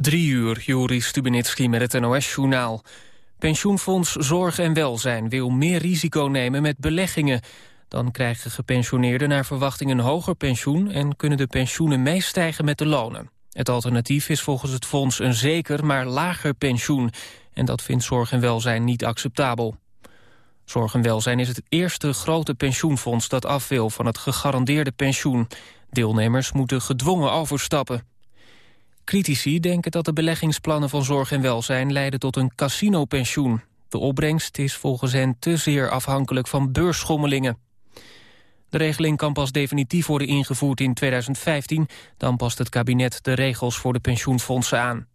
Drie uur, Joris Stubenitski met het NOS-journaal. Pensioenfonds Zorg en Welzijn wil meer risico nemen met beleggingen. Dan krijgen gepensioneerden naar verwachting een hoger pensioen... en kunnen de pensioenen meestijgen met de lonen. Het alternatief is volgens het fonds een zeker, maar lager pensioen. En dat vindt Zorg en Welzijn niet acceptabel. Zorg en Welzijn is het eerste grote pensioenfonds dat af wil van het gegarandeerde pensioen. Deelnemers moeten gedwongen overstappen. Critici denken dat de beleggingsplannen van Zorg en Welzijn leiden tot een casinopensioen. De opbrengst is volgens hen te zeer afhankelijk van beursschommelingen. De regeling kan pas definitief worden ingevoerd in 2015. Dan past het kabinet de regels voor de pensioenfondsen aan.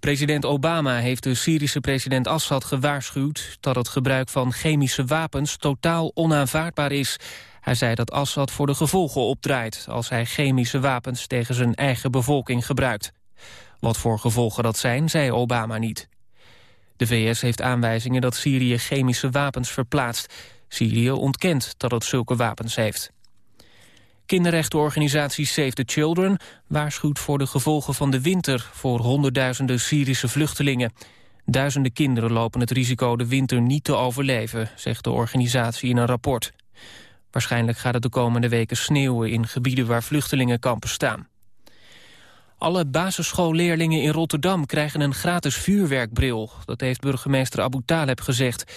President Obama heeft de Syrische president Assad gewaarschuwd... dat het gebruik van chemische wapens totaal onaanvaardbaar is. Hij zei dat Assad voor de gevolgen opdraait... als hij chemische wapens tegen zijn eigen bevolking gebruikt. Wat voor gevolgen dat zijn, zei Obama niet. De VS heeft aanwijzingen dat Syrië chemische wapens verplaatst. Syrië ontkent dat het zulke wapens heeft. Kinderrechtenorganisatie Save the Children waarschuwt voor de gevolgen van de winter voor honderdduizenden Syrische vluchtelingen. Duizenden kinderen lopen het risico de winter niet te overleven, zegt de organisatie in een rapport. Waarschijnlijk gaat het de komende weken sneeuwen in gebieden waar vluchtelingenkampen staan. Alle basisschoolleerlingen in Rotterdam krijgen een gratis vuurwerkbril. Dat heeft burgemeester Abu Taleb gezegd.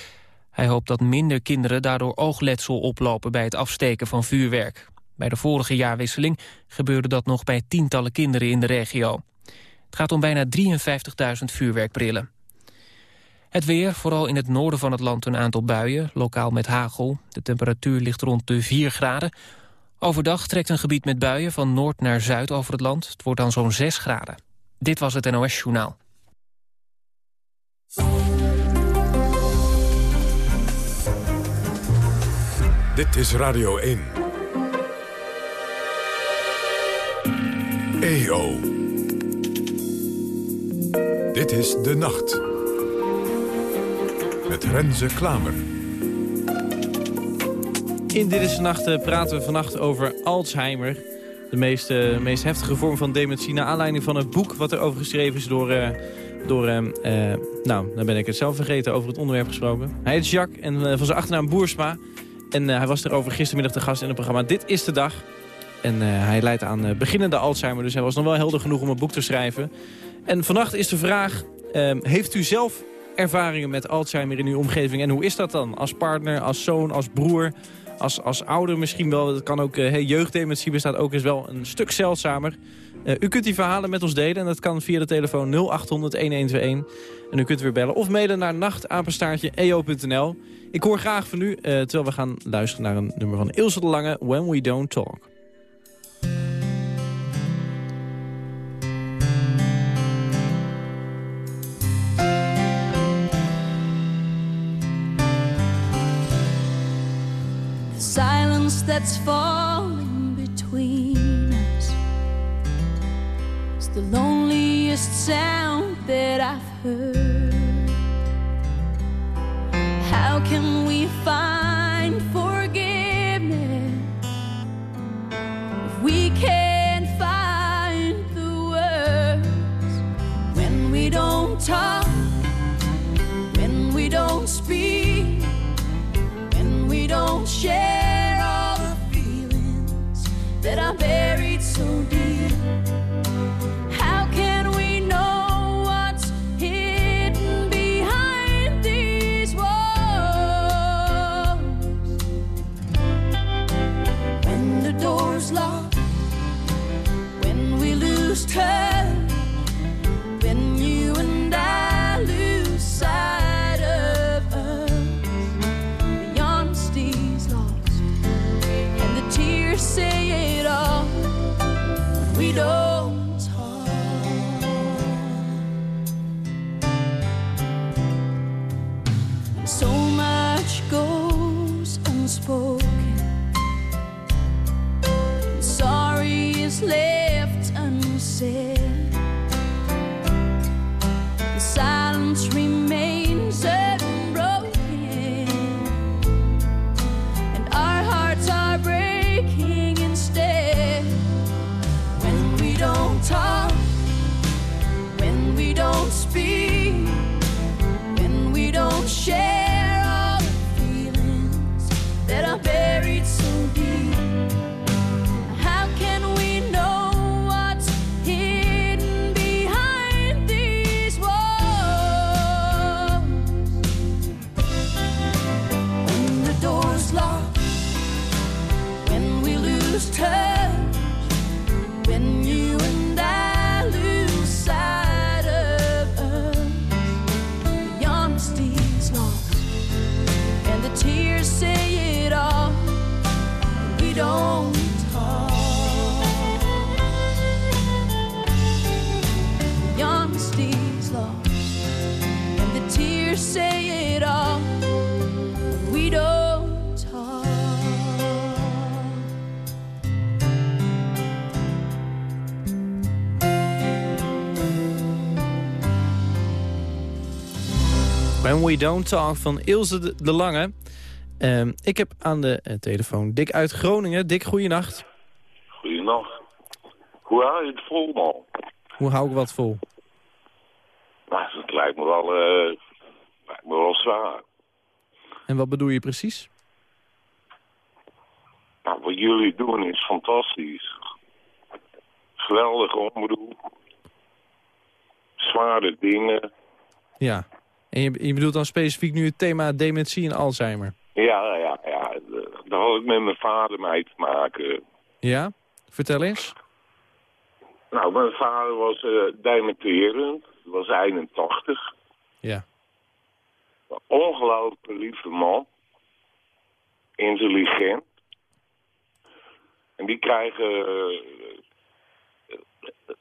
Hij hoopt dat minder kinderen daardoor oogletsel oplopen bij het afsteken van vuurwerk. Bij de vorige jaarwisseling gebeurde dat nog bij tientallen kinderen in de regio. Het gaat om bijna 53.000 vuurwerkbrillen. Het weer, vooral in het noorden van het land een aantal buien, lokaal met hagel. De temperatuur ligt rond de 4 graden. Overdag trekt een gebied met buien van noord naar zuid over het land. Het wordt dan zo'n 6 graden. Dit was het NOS Journaal. Dit is Radio 1. EO. Dit is De Nacht. Met Renze Klamer. In Dit is de Nacht eh, praten we vannacht over Alzheimer. De meest, meest heftige vorm van dementie. Naar aanleiding van het boek wat er over geschreven is door... Uh, door uh, nou, dan ben ik het zelf vergeten over het onderwerp gesproken. Hij is Jacques en van zijn achternaam Boersma. En hij was erover gistermiddag te gast in het programma Dit is de Dag. En hij leidt aan beginnende Alzheimer. Dus hij was nog wel helder genoeg om een boek te schrijven. En vannacht is de vraag... Ehm, heeft u zelf ervaringen met Alzheimer in uw omgeving? En hoe is dat dan? Als partner, als zoon, als broer, als, als ouder misschien wel. Het kan ook, uh, jeugddementie bestaat ook is wel een stuk zeldzamer. Uh, u kunt die verhalen met ons delen en dat kan via de telefoon 0800-1121. En u kunt weer bellen of mailen naar nachtapenstaartje.eo.nl. Ik hoor graag van u, uh, terwijl we gaan luisteren naar een nummer van Ilse de Lange, When We Don't Talk. That's falling between us. It's the loneliest sound that I've heard. How can we find forgiveness minha vez. We Don't Talk van Ilse de, Lange. Ehm, ik heb aan de eh, telefoon Dick uit Groningen. Dick, goeienacht. Goedenacht. Hoe hou je het vol, man? Hoe hou ik wat vol? Nou, het lijkt me wel, eh, lijkt me wel zwaar. En wat bedoel je precies? Nou, wat jullie doen is fantastisch. Geweldig omroep. Zware dingen. Ja. En je, je bedoelt dan specifiek nu het thema dementie en Alzheimer? Ja, ja, ja. eh, Daar had ik met mijn vader mee te maken. Ja? Vertel eens. Nou, mijn vader was eh dementerend. was 81. Ja. Een ongelooflijk lieve man. Intelligent. En die krijgen... eh,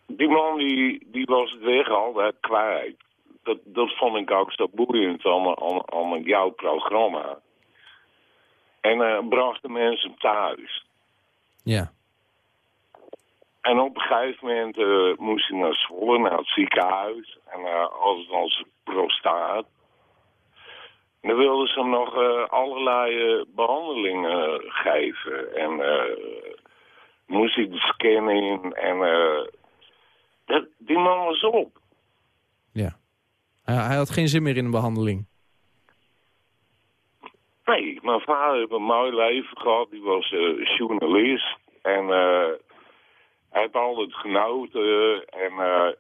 die man die, die was het weg altijd kwijt. Dat, dat vond ik ook zo boeiend aan, aan, aan jouw programma. En eh bracht de mensen thuis. Ja. En op een gegeven moment eh, moest hij naar Zwolle, naar het ziekenhuis. En uh, had het prostaat. En dan wilden ze hem nog eh, allerlei eh, behandelingen geven. En eh, moest hij de scan in. En eh, dat, die man was op. Ja. Hij, had geen zin meer in een behandeling. Nee, mijn vader heeft een mooi leven gehad. Die was eh, journalist. En eh, hij heeft altijd genoten. En eh,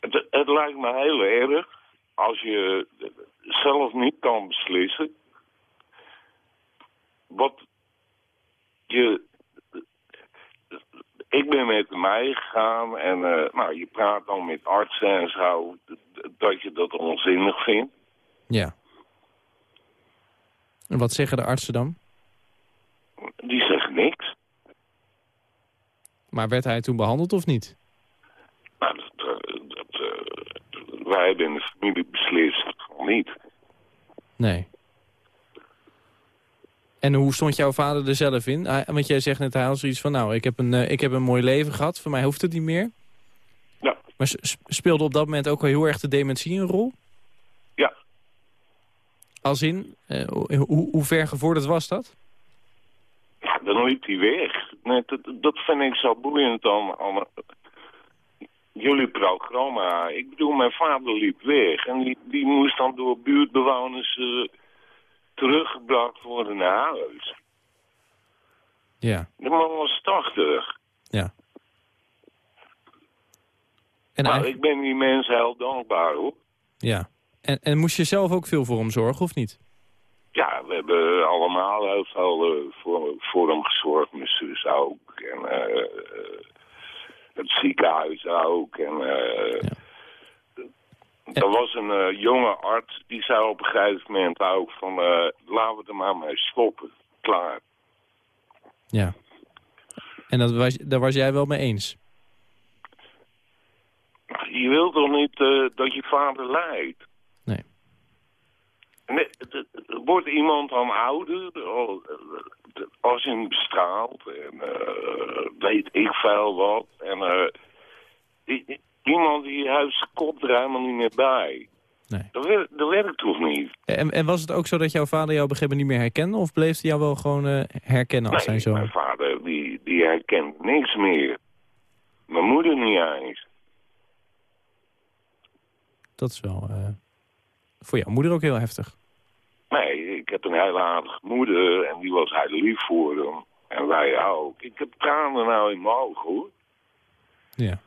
het, het lijkt me heel erg als je zelf niet kan beslissen. Wat je... Ik ben met mij gegaan en nou, je praat dan met artsen en zo, dat je dat onzinnig vindt. Ja. En wat zeggen de artsen dan? Die zeggen niks. Maar werd hij toen behandeld of niet? Nou, dat, eh, dat, eh, wij hebben in de familie beslist niet. Nee. En hoe stond jouw vader er zelf in? Want jij zegt net, hij had zoiets van... nou, ik heb, een, eh, ik heb een mooi leven gehad, voor mij hoeft het niet meer. Maar speelde op dat moment ook wel heel erg de dementie een rol? ja. Als in, eh, hoe, hoe- ver gevorderd was dat? ja dan liep hij weg. Nee, dat, dat vind ik zo boeiend aan eh, jullie programma. Ik bedoel, mijn vader liep weg. En die, die moest dan door buurtbewoners eh, teruggebracht worden naar huis. Ja. De man was 80. ja. En, Nou, eigenlijk- ik ben die mensen heel dankbaar, hoor. ja. En, en moest je zelf ook veel voor hem zorgen, of niet? Ja, we hebben allemaal heel veel eh, voor, voor hem gezorgd. Mijn zus ook. En eh, eh, het ziekenhuis ook. En, eh, Er was een jonge arts die zei op een gegeven moment ook van... laten we er maar mee stoppen. Klaar. Ja. En dat was, daar was jij wel mee eens? Je wilt toch niet eh, dat je vader lijdt? Nee. Nee, wordt iemand dan ouder oh, als je hem bestraalt en eh, weet ik veel wat. En eh, iemand die heeft zijn kop er helemaal niet meer bij. Nee. Dat, werkt, dat werkt toch niet? En, en was het ook zo dat jouw vader jou op een gegeven moment niet meer herkende? Of bleef hij jou wel gewoon herkennen als zijn zoon? mijn vader die, die herkent niks meer. Mijn moeder niet eens. Dat is wel eh, voor jouw moeder ook heel heftig. Nee, ik heb een hele aardige moeder en die was heel lief voor hem. En wij ook. Ik heb tranen nou in mijn ogen hoor. Ja.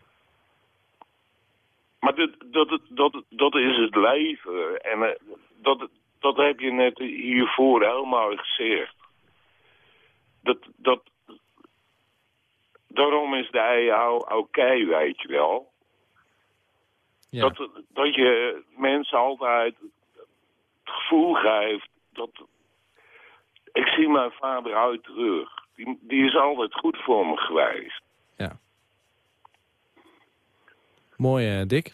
Maar dat, dat, dat, dat is het leven. En eh, dat, dat heb je net hiervoor heel mooi gezegd. Dat, dat, daarom is de EO oké, weet je wel. Ja. Dat, dat je mensen altijd het gevoel geeft dat... Ik zie mijn vader uit terug. Die, die is altijd goed voor me geweest. ja. Mooi, eh, Dick.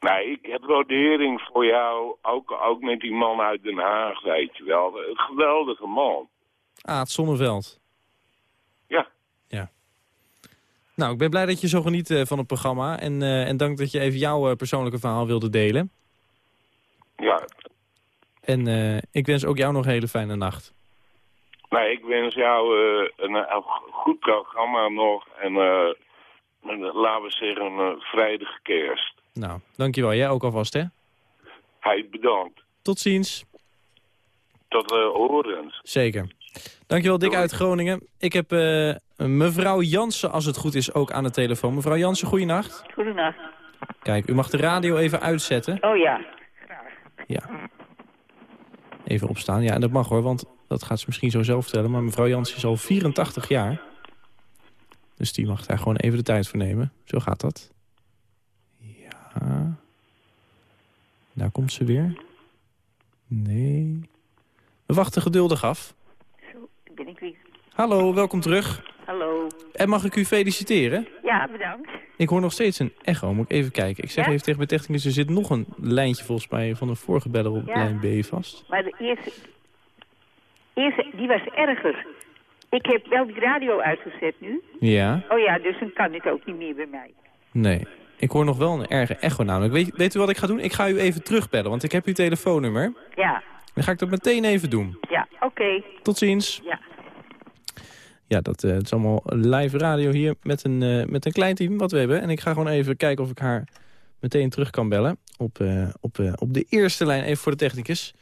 Nee, ik heb waardering voor jou, ook, ook met die man uit Den Haag, weet je wel. Een geweldige man. Aad Zonneveld. Ja. Ja. Nou, ik ben blij dat je zo geniet eh, van het programma. En, eh, en dank dat je even jouw eh, persoonlijke verhaal wilde delen. Ja, En ik wens ook jou nog een hele fijne nacht. nee, ik wens jou een, een goed programma nog. En en, laten we zeggen, een vrijdige kerst. Nou, dankjewel. Jij ook alvast, hè? Hij bedankt. Tot ziens. Tot uh, horens. Zeker. Dankjewel, Dick Doei. uit Groningen. Ik heb eh, mevrouw Jansen, als het goed is, ook aan de telefoon. Mevrouw Jansen, goeienacht. Goedenacht. Kijk, u mag de radio even uitzetten. Oh ja. Ja. Even opstaan. Ja, en dat mag hoor, want dat gaat ze misschien zo zelf vertellen. Maar mevrouw Jansen is al 84 jaar. Dus die mag daar gewoon even de tijd voor nemen. Zo gaat dat. Ja. Daar komt ze weer. Nee. We wachten geduldig af. Ben ik weer. Hallo, welkom terug. Hallo. En mag ik u feliciteren? Ja, bedankt. Ik hoor nog steeds een echo. Moet ik even kijken. Ik zeg Ja? even tegen mijn technicus, er zit nog een lijntje volgens mij van een vorige beller op Ja. lijn B vast. Maar de eerste, eerste, die was erger. Ik heb wel die radio uitgezet nu. Ja? Oh ja, dus dan kan het ook niet meer bij mij. Nee. Ik hoor nog wel een erge echo namelijk. Weet, weet u wat ik ga doen? Ik ga u even terugbellen, want ik heb uw telefoonnummer. Ja, Dan ga ik dat meteen even doen. ja, oké. Tot ziens. Ja. Ja, dat eh, het is allemaal live radio hier met een, eh, met een klein team wat we hebben. En ik ga gewoon even kijken of ik haar meteen terug kan bellen. Op, eh, op, op de eerste lijn, even voor de technicus.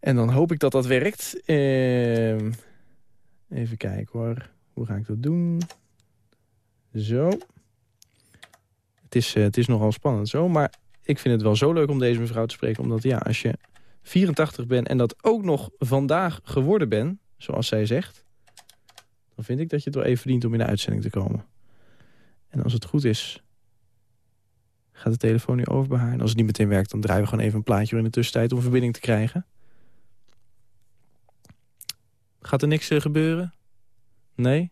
En dan hoop ik dat dat werkt. Ehm, even kijken hoor. Hoe ga ik dat doen? Zo. Het is, het is nogal spannend zo, maar ik vind het wel zo leuk om deze mevrouw te spreken. Omdat ja, als je 84 bent en dat ook nog vandaag geworden bent, zoals zij zegt... dan vind ik dat je het wel even verdient om in de uitzending te komen. En als het goed is, gaat de telefoon nu over bij haar. En als het niet meteen werkt, dan draaien we gewoon even een plaatje in de tussentijd... om verbinding te krijgen. Gaat er niks eh, gebeuren? Nee?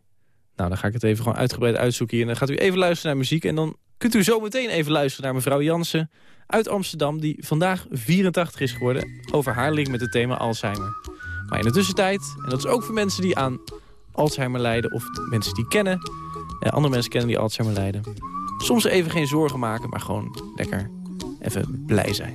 Nou, dan ga ik het even gewoon uitgebreid uitzoeken hier. En dan gaat u even luisteren naar muziek. En dan kunt u zo meteen even luisteren naar mevrouw Jansen uit Amsterdam... die vandaag 84 is geworden. Over haar link met het thema Alzheimer. Maar in de tussentijd, en dat is ook voor mensen die aan Alzheimer lijden... of mensen die kennen, eh, andere mensen kennen die Alzheimer lijden... soms even geen zorgen maken, maar gewoon lekker even blij zijn.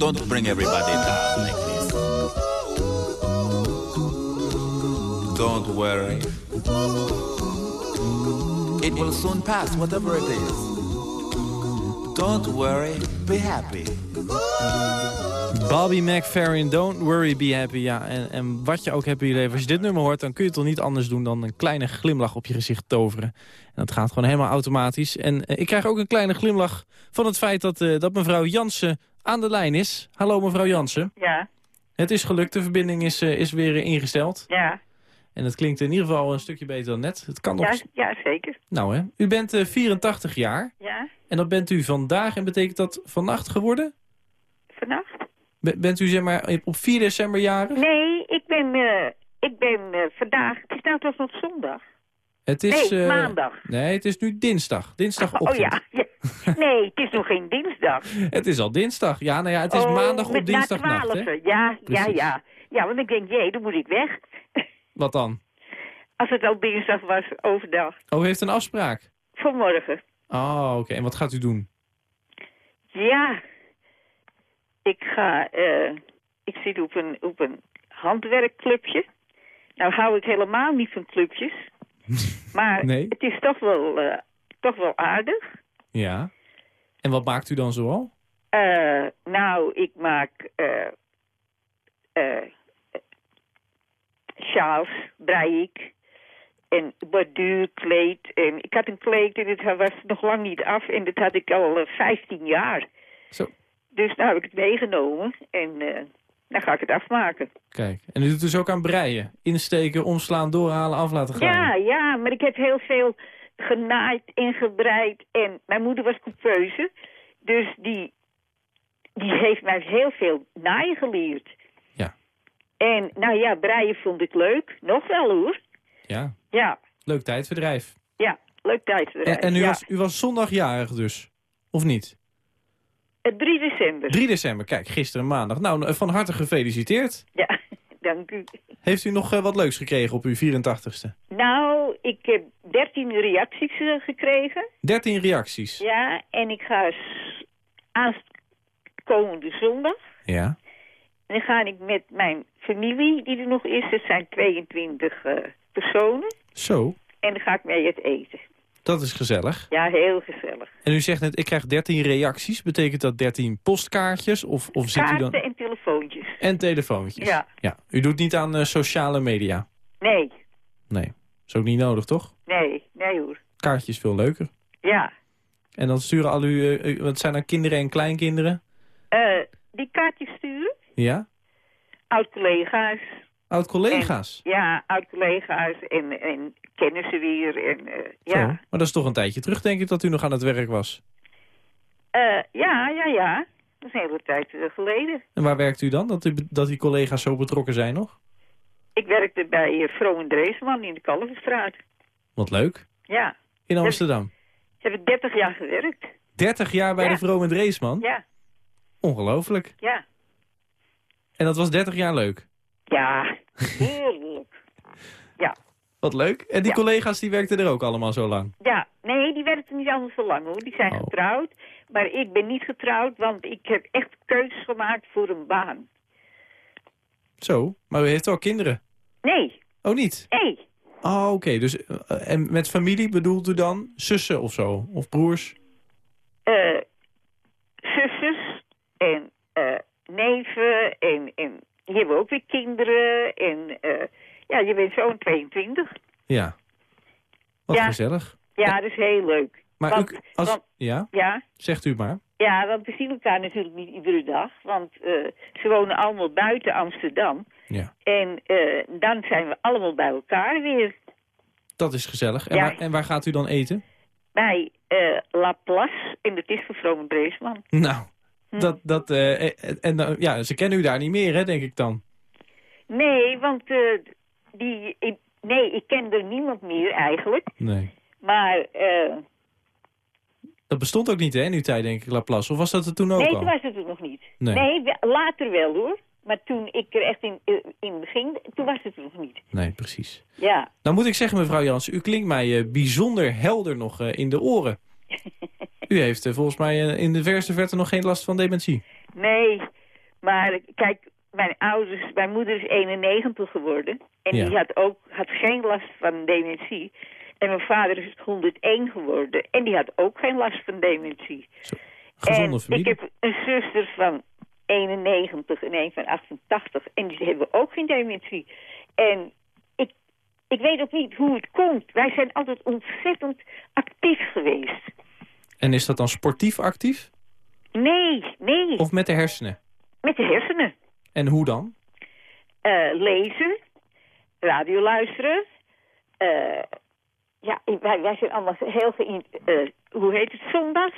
Don't bring everybody down like this. Don't worry. It will soon pass, whatever it is. Don't worry, be happy. Bobby McFerrin, Don't Worry, Be Happy. Ja, en, en wat je ook hebt in je leven. Als je dit nummer hoort, dan kun je toch niet anders doen dan een kleine glimlach op je gezicht toveren. En dat gaat gewoon helemaal automatisch. En eh, ik krijg ook een kleine glimlach van het feit dat, eh, dat mevrouw Jansen aan de lijn is. Hallo mevrouw Jansen. Ja, Het is gelukt, de verbinding is, eh, is weer ingesteld. ja, En het klinkt in ieder geval een stukje beter dan net. Het kan nog... ja, ja, zeker. Nou hè, u bent eh, 84 jaar. Ja, En dat bent u vandaag en betekent dat vannacht geworden? vannacht? Be- bent u zeg maar op 4 december jarig? Nee, ik ben, eh, ik ben eh, vandaag, het is nou toch nog zondag? Het is, nee, eh, maandag. Nee, het is nu dinsdag. Dinsdagochtend. Oh ja, ja. Nee, het is nog geen dinsdag. Het is al dinsdag. Ja, nou ja, het is Oh, maandag op dinsdagnacht, hè? Ja, ja, Precies. ja. Ja, want ik denk, jee, dan moet ik weg. Wat dan? Als het al dinsdag was, overdag. Oh, u heeft een afspraak? Vanmorgen. Oh, oké. En wat gaat u doen? Ja, ik ga, eh, ik zit op een, op een handwerkclubje. Nou hou ik helemaal niet van clubjes. Maar Nee? het is toch wel, eh, toch wel aardig. Ja. En wat maakt u dan zoal? Eh, nou, ik maak sjaals, brei ik. En borduurkleed. En ik had een kleed en het was nog lang niet af. En dat had ik al eh, 15 jaar. Zo. Dus nou heb ik het meegenomen. En eh dan ga ik het afmaken. Kijk. En u doet dus ook aan breien. Insteken, omslaan, doorhalen, af laten gaan. Ja, ja, maar ik heb heel veel genaaid en gebreid. En mijn moeder was coupeuse. Dus die, die heeft mij heel veel naaien geleerd. Ja. En nou ja, breien vond ik leuk. Nog wel hoor. Ja. Ja, Leuk tijdverdrijf. ja, leuk tijdverdrijf. En, en u, ja. was, u was zondagjarig dus? Of niet? Eh, 3 december. 3 december. Kijk, gisteren maandag. Nou, eh, van harte gefeliciteerd. Ja, dank u. Heeft u nog eh, wat leuks gekregen op uw 84ste? Nou, ik heb 13 reacties eh, gekregen. 13 reacties. Ja, en ik ga aankomende zondag. Ja. En dan ga ik met mijn familie, die er nog is, het zijn 22 eh, personen. Zo. En dan ga ik mee het eten. Dat is gezellig. Ja, heel gezellig. En u zegt net, ik krijg 13 reacties. Betekent dat 13 postkaartjes? Of, of zit u dan... en telefoontjes. En telefoontjes. Ja. ja. U doet niet aan eh, sociale media. Nee, Nee. Is ook niet nodig, toch? nee, nee hoor. Kaartjes veel leuker. Ja. En dan sturen al uw... eh, u- wat zijn dan kinderen en kleinkinderen? Eh, die kaartjes sturen? Ja? Oud-collega's. Oud-collega's? Ja, oud-collega's en, en kennen ze weer. En, eh, Zo. ja. Maar dat is toch een tijdje terug, denk ik, dat u nog aan het werk was. Eh, ja, ja, ja. Dat is een hele tijd eh, geleden. En waar werkt u dan, dat, u, dat die collega's zo betrokken zijn nog? Ik werkte bij uh, Vroom en Dreesman in de Kalverstraat. Wat leuk. Ja. In Amsterdam. Heb ik 30 jaar gewerkt. 30 jaar bij Ja. de Vroom en Dreesman? Ja, Ongelooflijk. ja. En dat was 30 jaar leuk. Ja, heerlijk. Ja, Wat leuk. En die Ja. collega's die werkten er ook allemaal zo lang? ja. Nee, die werkten niet allemaal zo lang hoor. Die zijn Oh. getrouwd. Maar ik ben niet getrouwd, want ik heb echt keuzes gemaakt voor een baan. Zo. Maar u heeft wel kinderen? Nee, Oh, niet? nee. Oh, oké. Dus, eh, en met familie bedoelt u dan zussen of zo? Of broers? Eh zusjes en eh, neven en, en die hebben ook weer kinderen. En eh, ja, je bent zo'n 22. Ja. Wat Ja. gezellig. Ja, dat is heel leuk. Maar want, u, als, want- ja, ja, zegt u maar. ja, want we zien elkaar natuurlijk niet iedere dag. Want eh, ze wonen allemaal buiten Amsterdam. Ja. En eh, dan zijn we allemaal bij elkaar weer. Dat is gezellig. En, Ja. waar, en waar gaat u dan eten? Bij eh La Place. En dat is voor Vrome Breesman. Nou. Dat, dat, eh, en, en, eh, ja, ze kennen u daar niet meer, hè, denk ik dan. Nee, want eh, die, ik, nee, ik ken er niemand meer eigenlijk. Nee. Maar eh, Dat bestond ook niet, hè, in uw tijd, denk ik, Laplace. Of was dat er toen ook nee, al? toen was het er nog niet. Nee. later wel hoor. Maar toen ik er echt in, eh, in begin, toen was het er nog niet. Nee, precies. Ja. Nou moet ik zeggen, mevrouw Jansen, u klinkt mij eh, bijzonder helder nog eh, in de oren. U heeft eh, volgens mij eh, in de verste verte nog geen last van dementie. Nee, maar kijk, mijn ouders, mijn moeder is 91 geworden. En Ja. die had ook had geen last van dementie. En mijn vader is 101 geworden. En die had ook geen last van dementie. Gezonde en familie. ik heb een zuster van 91 en een van 88. En die hebben ook geen dementie. En ik, ik weet ook niet hoe het komt. Wij zijn altijd ontzettend actief geweest. En is dat dan sportief actief? Nee, nee. Of met de hersenen? Met de hersenen. En hoe dan? Eh, lezen, radio luisteren. eh, ja, wij, wij zijn allemaal heel geïn... eh, hoe heet het? Zondags.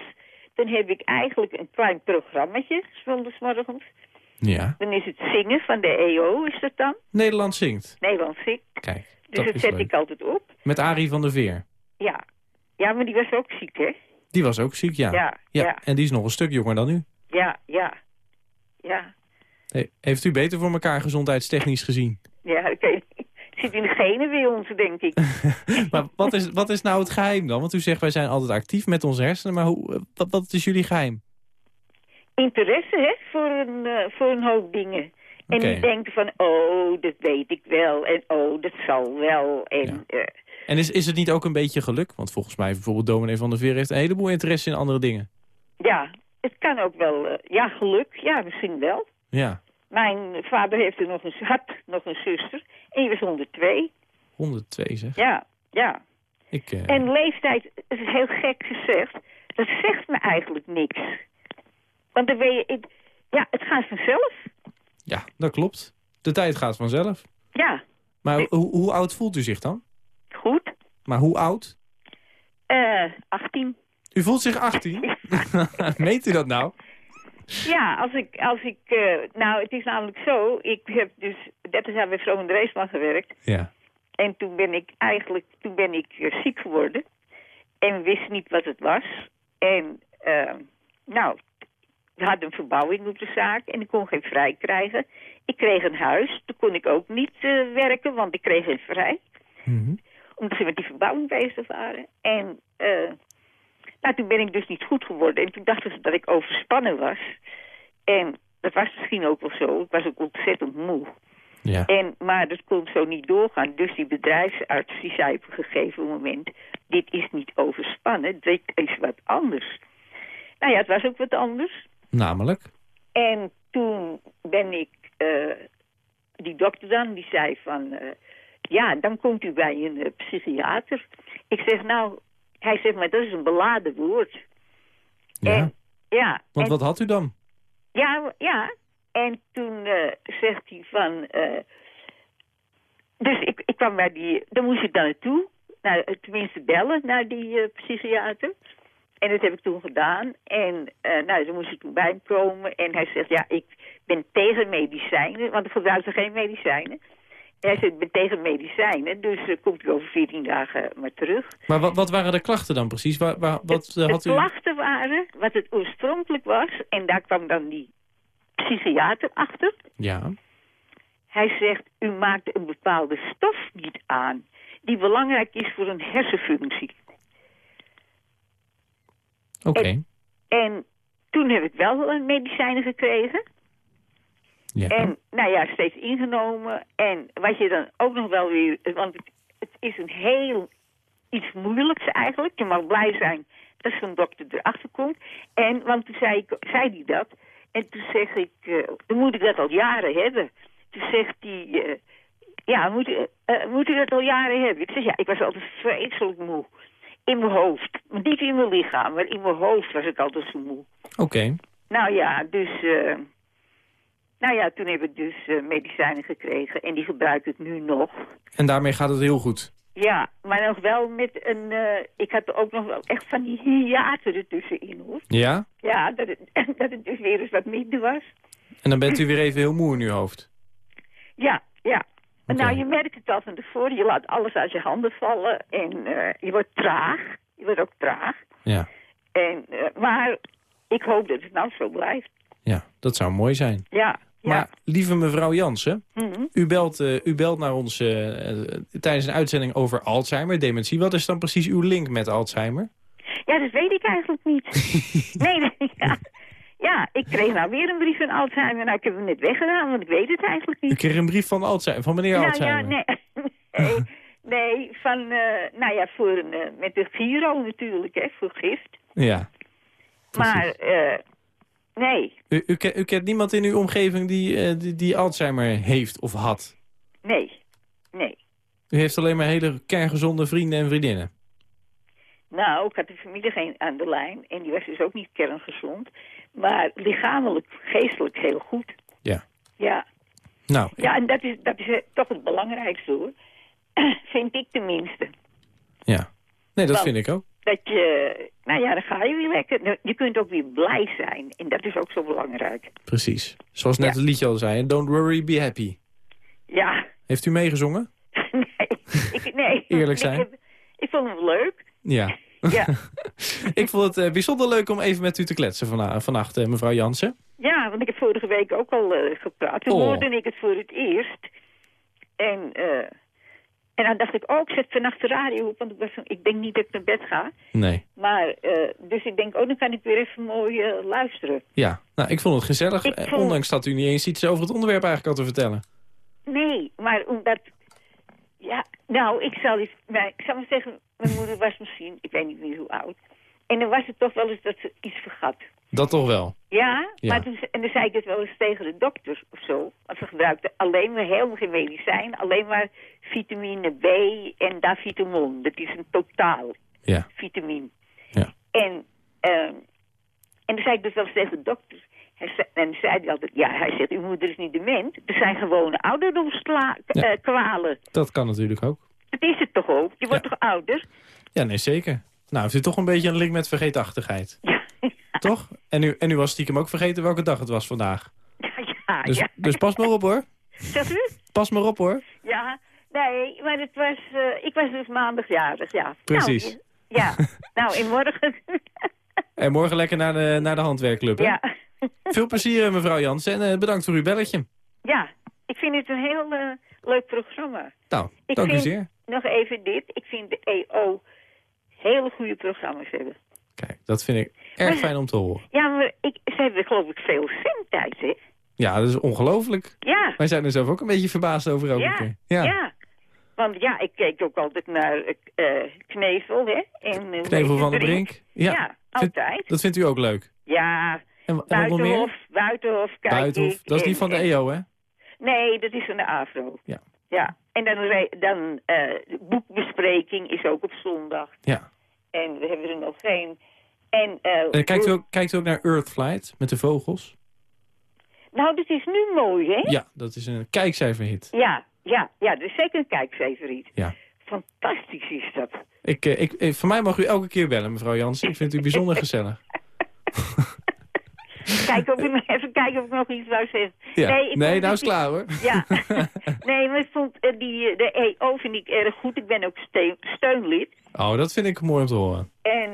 Dan heb ik eigenlijk een klein programmaatje, zondagsmorgens. Ja. Dan is het zingen van de EO, is dat dan? Nederland zingt. Nederlands zingt. Kijk, Dus dat zet leuk. ik altijd op. Met Arie van der Veer. Ja. Ja, maar die was ook ziek, hè? Die was ook ziek, ja. Ja, ja. En die is nog een stuk jonger dan u. Ja, ja. Ja. He- Heeft u beter voor elkaar gezondheidstechnisch gezien? Ja, niet. Zit in de genen bij ons, denk ik. maar wat is, wat is nou het geheim dan? Want u zegt wij zijn altijd actief met onze hersenen. Maar hoe, eh, wat, wat is jullie geheim? interesse hè, voor een, eh, voor een hoop dingen. En Oké. die denken van, oh, dat weet ik wel. En oh, dat zal wel. En eh, En is, is het niet ook een beetje geluk? Want volgens mij bijvoorbeeld dominee van der Veer heeft een heleboel interesse in andere dingen. ja, het kan ook wel, eh, ja, geluk. Ja, misschien wel. Ja, Mijn vader heeft er nog een, had nog een zuster. En die was 102. 102 zeg. Ja, ja. Ik, eh, En leeftijd, het is heel gek gezegd. Dat zegt me eigenlijk niks. Want dan ben je... ik- ja, het gaat vanzelf. Ja, dat klopt. De tijd gaat vanzelf. Ja, Maar hoe, hoe oud voelt u zich dan? Goed. Maar hoe oud? Eh 18. U voelt zich 18? Meent u dat nou? Ja, als ik, als ik, eh, nou het is namelijk zo, ik heb dus 30 jaar bij Vroom de Reesman gewerkt. Ja. En toen ben ik eigenlijk, toen ben ik eh, ziek geworden. En wist niet wat het was. En, eh, nou, we hadden een verbouwing op de zaak en ik kon geen vrij krijgen. Ik kreeg een huis, toen kon ik ook niet eh, werken, want ik kreeg geen vrij. Mhm. Omdat ze met die verbouwing bezig waren. En eh, nou, toen ben ik dus niet goed geworden. En toen dachten ze dat ik overspannen was. En dat was misschien ook wel zo. Ik was ook ontzettend moe. Ja. En, maar dat kon zo niet doorgaan. Dus die bedrijfsarts die zei op een gegeven moment... dit is niet overspannen, dit is wat anders. Nou ja, het was ook wat anders. Namelijk? En toen ben ik... eh, die dokter dan, die zei van... eh, ja, dan komt u bij een eh, psychiater. Ik zeg, nou... Hij zegt, maar dat is een beladen woord. Ja. En, ja, Want en- wat had u dan? ja, ja. En toen eh, zegt hij van... eh, dus ik, ik kwam bij die... Dan moest ik daar naartoe. Nou, tenminste bellen naar die psychiater. En dat heb ik toen gedaan. En eh, nou, dan moest ik toen bij hem komen. En hij zegt, ja, ik ben tegen medicijnen. Want ik gebruikte geen medicijnen. Hij ben tegen medicijnen. Dus eh, komt u over 14 dagen maar terug. Maar wat, wat waren de klachten dan precies? Waar, waar, wat eh, de had u... klachten waren, wat het oorspronkelijk was... en daar kwam dan die psychiater achter... Ja. Hij zegt, u maakt een bepaalde stof niet aan... die belangrijk is voor een hersenfunctie. Oké. En toen heb ik wel een medicijnen gekregen. Ja. En nou ja, steeds ingenomen. En wat je dan ook nog wel weer... Want het, het is een heel iets moeilijks eigenlijk. Je mag blij zijn dat zo'n dokter erachter komt. En, want toen zei, ik, zei hij dat. En toen zeg ik, dan moet ik dat al jaren hebben. Toen zegt hij, eh, ja, moet, eh, moet ik dat al jaren hebben? Ik zeg, ja, ik was altijd vreselijk moe. In mijn hoofd. Maar niet in mijn lichaam, maar in mijn hoofd was ik altijd zo moe. Oké. Nou ja, dus... nou ja, toen heb ik dus eh, medicijnen gekregen en die gebruik ik nu nog. En daarmee gaat het heel goed. Ja, maar nog wel met een... eh, ik had er ook nog wel echt van die hiaten ertussenin, hoor. Ja? Ja, dat het, dat het dus weer eens wat minder was. En dan bent u weer even heel moe in uw hoofd. Ja, ja. Nou, je merkt het al van tevoren. Je laat alles uit je handen vallen en eh, je wordt traag. Je wordt ook traag. Ja. En, maar ik hoop dat het nou zo blijft. Ja, dat zou mooi zijn. Ja, ja. Maar lieve mevrouw Jansen, Mhm. u, belt, eh, u belt naar ons eh, tijdens een uitzending over Alzheimer, dementie. Wat is dan precies uw link met Alzheimer? Ja, dat weet ik eigenlijk niet. nee, nee, ja. ja, ik kreeg nou weer een brief van Alzheimer. Nou, ik heb hem net weggedaan, want ik weet het eigenlijk U niet. kreeg een brief van, Alzheimer, van meneer nou Alzheimer. ja, nee. nee, nee, van, eh, nou ja, voor een, met de Giro natuurlijk, hè, voor gift. Ja. Maar, nee, U, u, ken- u kent niemand in uw omgeving die, eh, die, die Alzheimer heeft of had? nee, nee. U heeft alleen maar hele kerngezonde vrienden en vriendinnen. Nou, ik had de familie geen aan de lijn en die was dus ook niet kerngezond. Maar lichamelijk, geestelijk heel goed. Ja. Ja, Nou, ja en dat is, dat is eh, toch het belangrijkste hoor. Vind ik tenminste. ja. Nee, dat Want- vind ik ook. Dat je, nou ja, dan ga je weer lekker. Nou, Je kunt ook weer blij zijn. En dat is ook zo belangrijk. Precies. Zoals net Ja. het liedje al zei, don't worry, be happy. Ja, Heeft u meegezongen? nee. Ik, nee. Eerlijk zijn. Ik, ik vond hem leuk. Ja. Ja, ik vond het eh, bijzonder leuk om even met u te kletsen vana vannacht, eh, mevrouw Jansen. ja want ik heb vorige week ook al eh, gepraat. Toen Oh. hoorde ik het voor het eerst. En, eh, en dan dacht ik, oh, ik zet vannacht de radio op. Want ik, was, ik denk niet dat ik naar bed ga. Nee. Maar, eh, dus ik denk, oh, dan kan ik weer even mooi eh, luisteren. Ja, nou, ik vond het gezellig. Eh, vond- Ondanks dat u niet eens iets over het onderwerp eigenlijk had te vertellen. Nee, maar omdat... Ja, nou, ik zal, eens, maar, ik zal maar zeggen, mijn moeder was misschien, ik weet niet meer hoe oud. En dan was het toch wel eens dat ze iets vergat. Dat toch wel. Ja, Ja. Maar toen, en dan zei ik het wel eens tegen de dokter of zo. Want ze gebruikte alleen maar helemaal geen medicijn. Alleen maar vitamine B en davitamon. Dat is een totaal Ja. vitamine. Ja. En, ehm, en dan zei ik dus wel eens tegen de dokter. Hij zei, en zei hij altijd, ja, hij zegt, uw moeder is niet dement. Er zijn gewone ouderdomskwalen. Ja. Dat kan natuurlijk ook. Dat is het toch ook? Je wordt toch ouder? Ja, nee, zeker. Nou, heeft u toch een beetje een link met vergeetachtigheid. Ja, Toch? En u, en u was stiekem ook vergeten welke dag het was vandaag. ja, ja. Dus, ja. dus pas maar op hoor. Zegt u? Pas maar op hoor. Ja, nee, maar het was, eh, ik was dus maandagjarig, ja. Precies. Nou, ja, nou, in morgen. En morgen lekker naar de, naar de handwerkclub. Hè? ja. Veel plezier eh, mevrouw Jansen en eh, bedankt voor uw belletje. ja, ik vind het een heel leuk programma. Nou, Ik dank u zeer. nog even dit, ik vind de EO hele goede programma's hebben. Kijk, dat vind ik erg fijn om te horen. Ja, maar ik, ze hebben geloof ik veel zendtijd, hè? Ja, dat is ongelooflijk. Ja, Wij zijn er zelf ook een beetje verbaasd over elke ja, keer. ja. Want ja, ik keek ook altijd naar eh Knevel, hè? En, eh, Knevel van de Brink. Brink. Ja, Ja, altijd. dat vindt u ook leuk. Ja, En, en Buitenhof, meer? Buitenhof, kijk Buitenhof. ik. Dat is niet van de EO, hè? Nee, dat is van de AVRO. Ja. Ja, en dan, dan eh, boekbespreking is ook op zondag. Ja. En we hebben er nog geen. En, En kijkt, u ook, kijkt u ook naar Earthflight met de vogels? Nou, dat is nu mooi, hè? Ja, dat is een kijkcijferhit. Ja, ja, ja, dat is zeker een kijkfavoriet. Ja. Fantastisch is dat. Ik, eh, ik, voor mij mag u elke keer bellen, mevrouw Jansen. Ik vind u bijzonder gezellig. Kijk of ik, even kijken of ik nog iets wou zeggen. Ja. Nee, Nee, ik nou is het- klaar hoor. Ja, nee, maar ik vond die, de EO vind ik erg goed. Ik ben ook ste- steunlid. Oh, dat vind ik mooi om te horen. En,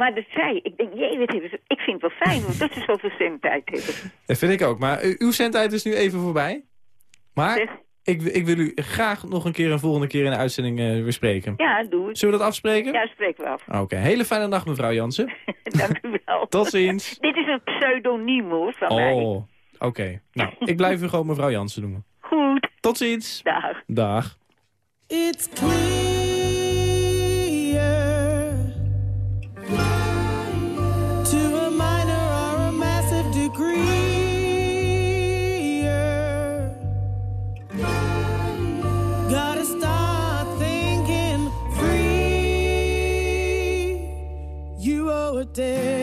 maar dat zei, ik denk, jee, wat hebben ze... Ik vind het wel fijn, want dat ze zoveel zendtijd hebben. Dat vind ik ook. Maar eh, uw zendtijd is nu even voorbij. Maar Zeg. ik, ik wil u graag nog een keer een volgende keer in de uitzending eh bespreken. Ja, doe het. Zullen we dat afspreken? Ja, spreken we af. Oké, hele fijne dag mevrouw Jansen. Dank u wel. Tot ziens. Dit is een pseudoniem hoor, van mij. Oh, oké. Nou, ik blijf u gewoon mevrouw Jansen noemen. Goed, Tot ziens. dag. Dag. It's clear day.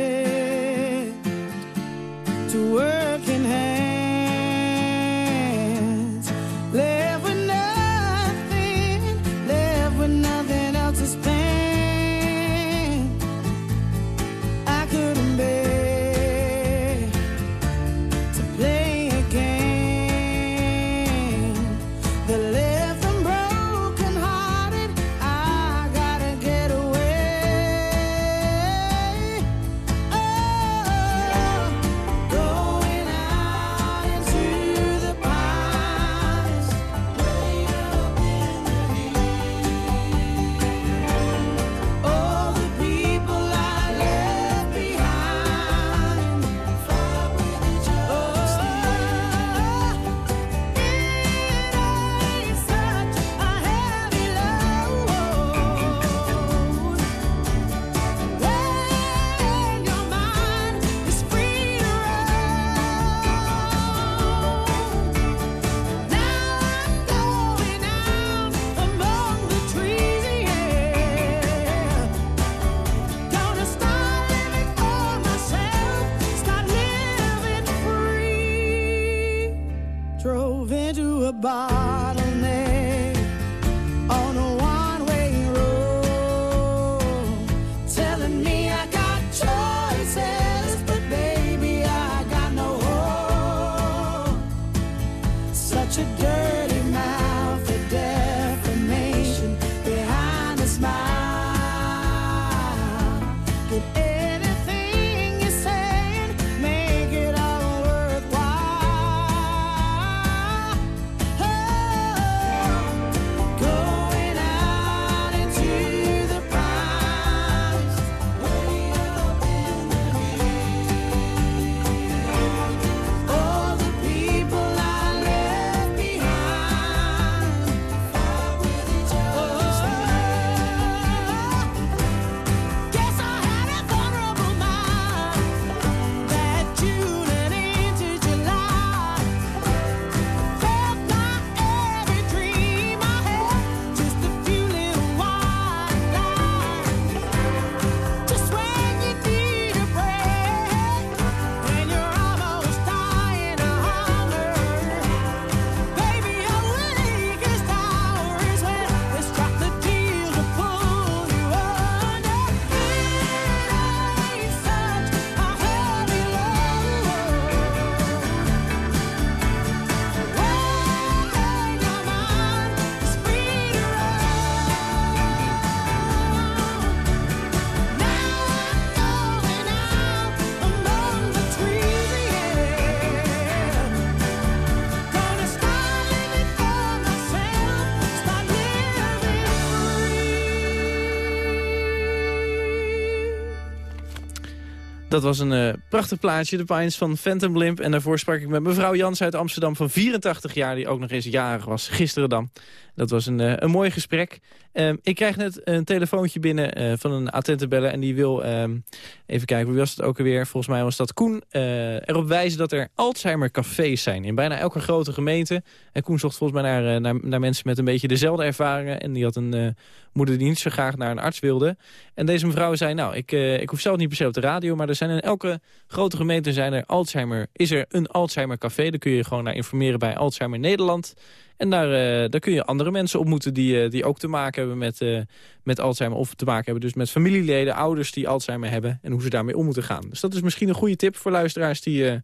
Dat was een eh, prachtig plaatje, de Pines van Phantom Blimp. En daarvoor sprak ik met mevrouw Jans uit Amsterdam van 84 jaar... die ook nog eens jarig was, gisteren dan. Dat was een, eh, een mooi gesprek. Ehm, ik krijg net een telefoontje binnen eh, van een attente beller... en die wil, ehm, even kijken, wie was het ook alweer? Volgens mij was dat Koen. eh, erop wijzen dat er Alzheimer-cafés zijn in bijna elke grote gemeente. En Koen zocht volgens mij naar, eh, naar, mensen met een beetje dezelfde ervaringen. En die had een moeder die niet zo graag naar een arts wilde. En deze mevrouw zei, nou, ik, ik hoef zelf niet per se op de radio... maar er zijn in elke grote gemeente zijn er Alzheimer, is er een Alzheimer-café. Daar kun je gewoon naar informeren bij Alzheimer Nederland... En daar, eh, daar kun je andere mensen ontmoeten die, eh, die ook te maken hebben met, eh, met Alzheimer. Of te maken hebben dus met familieleden, ouders die Alzheimer hebben. En hoe ze daarmee om moeten gaan. Dus dat is misschien een goede tip voor luisteraars die,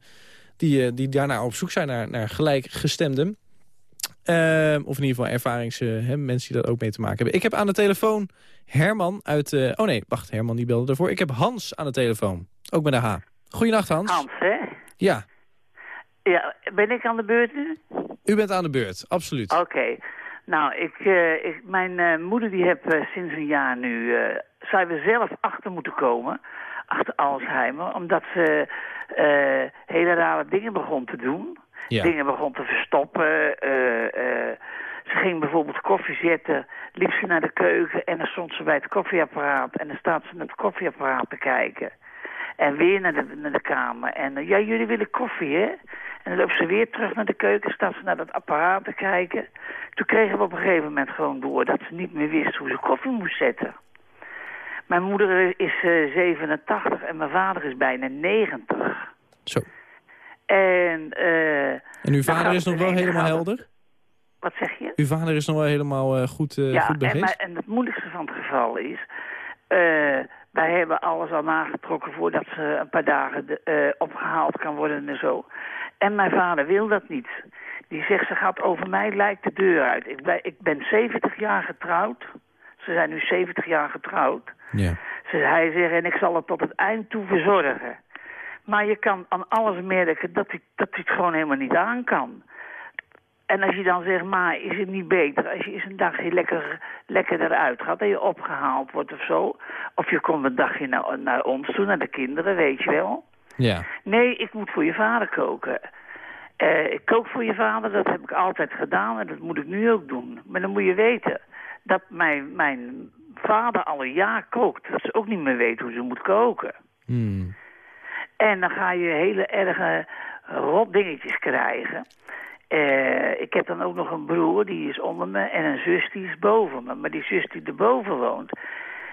die, die daarna op zoek zijn naar, naar gelijkgestemden. Ehm, of in ieder geval ervarings, hè, mensen die dat ook mee te maken hebben. Ik heb aan de telefoon Herman uit... oh nee, wacht, Herman die belde ervoor. Ik heb Hans aan de telefoon, ook met een H. Goedenacht Hans. Hans, hè? Ja, Ja, ben ik aan de beurt nu? U bent aan de beurt, absoluut. Oké. Nou, ik, eh, ik, mijn eh, moeder die heeft eh, sinds een jaar nu... zijn we zelf achter moeten komen, achter Alzheimer... omdat ze hele rare dingen begon te doen. Ja. Dingen begon te verstoppen. Ze ging bijvoorbeeld koffie zetten, liep ze naar de keuken en dan stond ze bij het koffieapparaat. En dan staat ze naar het koffieapparaat te kijken. En weer naar de, naar de kamer. En ja, jullie willen koffie, hè? En dan loopt ze weer terug naar de keuken, staat ze naar dat apparaat te kijken. Toen kregen we op een gegeven moment gewoon door dat ze niet meer wist hoe ze koffie moest zetten. Mijn moeder is eh, 87 en mijn vader is bijna 90. Zo. En, eh, En uw vader is nog wel helemaal helder? Wat zeg je? Uw vader is nog wel helemaal eh, goed, eh ja, goed bij en, maar, en het moeilijkste van het geval is... eh, wij hebben alles al nagetrokken voordat ze een paar dagen de- eh, opgehaald kan worden en zo. En mijn vader wil dat niet. Die zegt, ze gaat over mij, lijkt de deur uit. Ik, ben- ik ben 70 jaar getrouwd. Ze zijn nu 70 jaar getrouwd. Ja. Ze, hij zegt, en ik zal het tot het eind toe verzorgen. Maar je kan aan alles merken dat hij, dat hij het gewoon helemaal niet aan kan. En als je dan zegt, maar is het niet beter als je eens een dagje lekker, lekker eruit gaat en je opgehaald wordt of zo? Of je komt een dagje naar, naar ons toe, naar de kinderen, weet je wel? Ja. Nee, ik moet voor je vader koken. Eh, ik kook voor je vader, dat heb ik altijd gedaan en dat moet ik nu ook doen. Maar dan moet je weten dat mijn, mijn vader al een jaar kookt. Dat ze ook niet meer weet hoe ze moet koken. Hmm. En dan ga je hele erge rot dingetjes krijgen. Eh, ik heb dan ook nog een broer, die is onder me, en een zus, die is boven me. Maar die zus die erboven woont,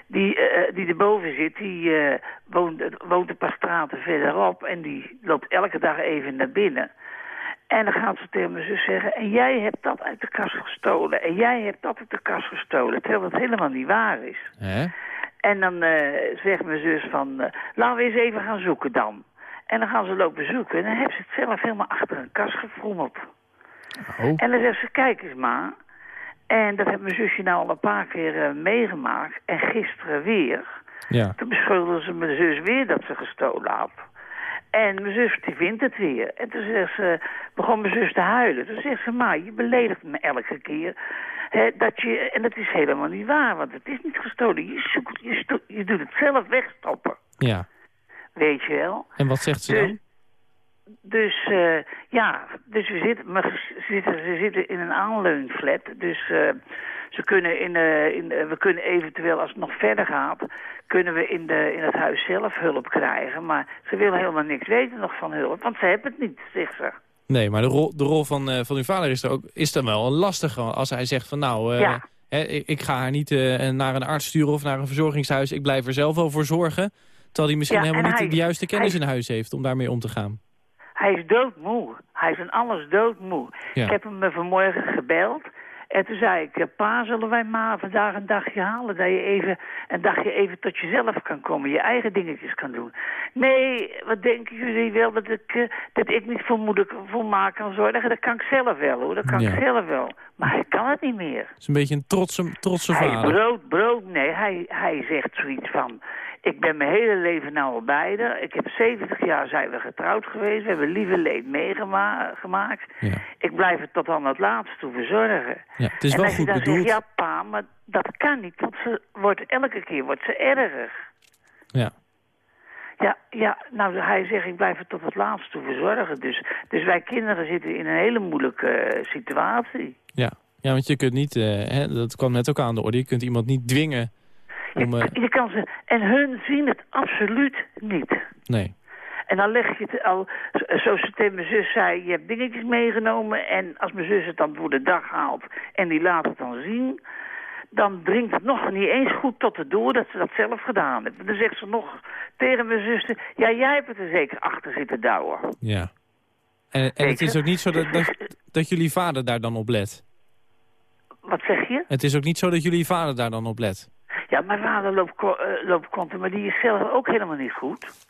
die, eh, die erboven zit, die eh, woont, woont een paar straten verderop... en die loopt elke dag even naar binnen. En dan gaat ze tegen mijn zus zeggen... en jij hebt dat uit de kast gestolen, en jij hebt dat uit de kast gestolen... terwijl het helemaal niet waar is. Hè? En dan zegt mijn zus van, laten we eens even gaan zoeken dan. En dan gaan ze lopen zoeken en dan heeft ze het zelf helemaal achter een kast gefrommeld. Oh. En dan zegt ze, kijk eens maar. En dat heeft mijn zusje nou al een paar keer eh, meegemaakt. En gisteren weer. Ja. Toen beschuldigde ze mijn zus weer dat ze gestolen had. En mijn zus die vindt het weer. En toen zegt ze, begon mijn zus te huilen. Toen zegt ze, maar je beledigt me elke keer. Hè, dat je, en dat is helemaal niet waar, want het is niet gestolen. Je, zoekt, je doet het zelf wegstoppen, Ja. weet je wel. En wat zegt ze Dus- dan? Dus eh, ja, dus we zitten, maar ze zitten, ze zitten in een aanleunflat. Dus eh, ze kunnen in, eh, in, we kunnen eventueel, als het nog verder gaat, kunnen we in, de, in het huis zelf hulp krijgen. Maar ze willen helemaal niks weten nog van hulp, want ze hebben het niet, zegt ze. Nee, maar de rol, de rol van, van uw vader is, er ook, is dan wel een lastige. Als hij zegt van nou, Ja. hè, ik, ga haar niet naar een arts sturen of naar een verzorgingshuis. Ik blijf er zelf wel voor zorgen. Terwijl hij misschien Ja, helemaal niet hij- de juiste kennis hij- in huis heeft om daarmee om te gaan. Hij is doodmoe. Hij is van alles doodmoe. Ja. Ik heb hem eh, vanmorgen gebeld. En toen zei ik, pa, zullen wij maar vandaag een dagje halen? Dat je even een dagje even tot jezelf kan komen. Je eigen dingetjes kan doen. Nee, wat denken jullie wel? Dat ik, eh, dat ik niet voor moeder voor ma kan zorgen? Dat kan ik zelf wel, hoor. Dat kan Ja. ik zelf wel. Maar hij kan het niet meer. Het is een beetje een trotse, trotse Hij vader. brood, brood, nee. Hij, hij zegt zoiets van... Ik ben mijn hele leven nou al beide. Ik heb 70 jaar zijn we getrouwd geweest. We hebben lieve leed meegemaakt. Ja. Ik blijf het tot aan het laatste toe verzorgen. Ja, het is en wel als je goed dan bedoeld. zegt, ja pa, maar dat kan niet. Want ze wordt, elke keer wordt ze erger. Ja. Ja, ja, nou hij zegt ik blijf het tot het laatste toe verzorgen. Dus, dus wij kinderen zitten in een hele moeilijke eh, situatie. Ja. ja, want je kunt niet, eh, hè, dat kwam net ook aan de orde, je kunt iemand niet dwingen om... eh, Je, je kan ze, en hun zien het absoluut niet. nee. En dan leg je het al, zo- zoals ze tegen mijn zus zei, je hebt dingetjes meegenomen. En als mijn zus het dan voor de dag haalt en die laat het dan zien... dan dringt het nog niet eens goed tot het door dat ze dat zelf gedaan heeft. Dan zegt ze nog tegen mijn zuster, ja, jij hebt het er zeker achter zitten douwen. Ja. En, en het is ook niet zo dat, dat, dat jullie vader daar dan op let. Wat zeg je? Het is ook niet zo dat jullie vader daar dan op let. Ja, mijn vader loopt, eh, loopt konten, maar die is zelf ook helemaal niet goed.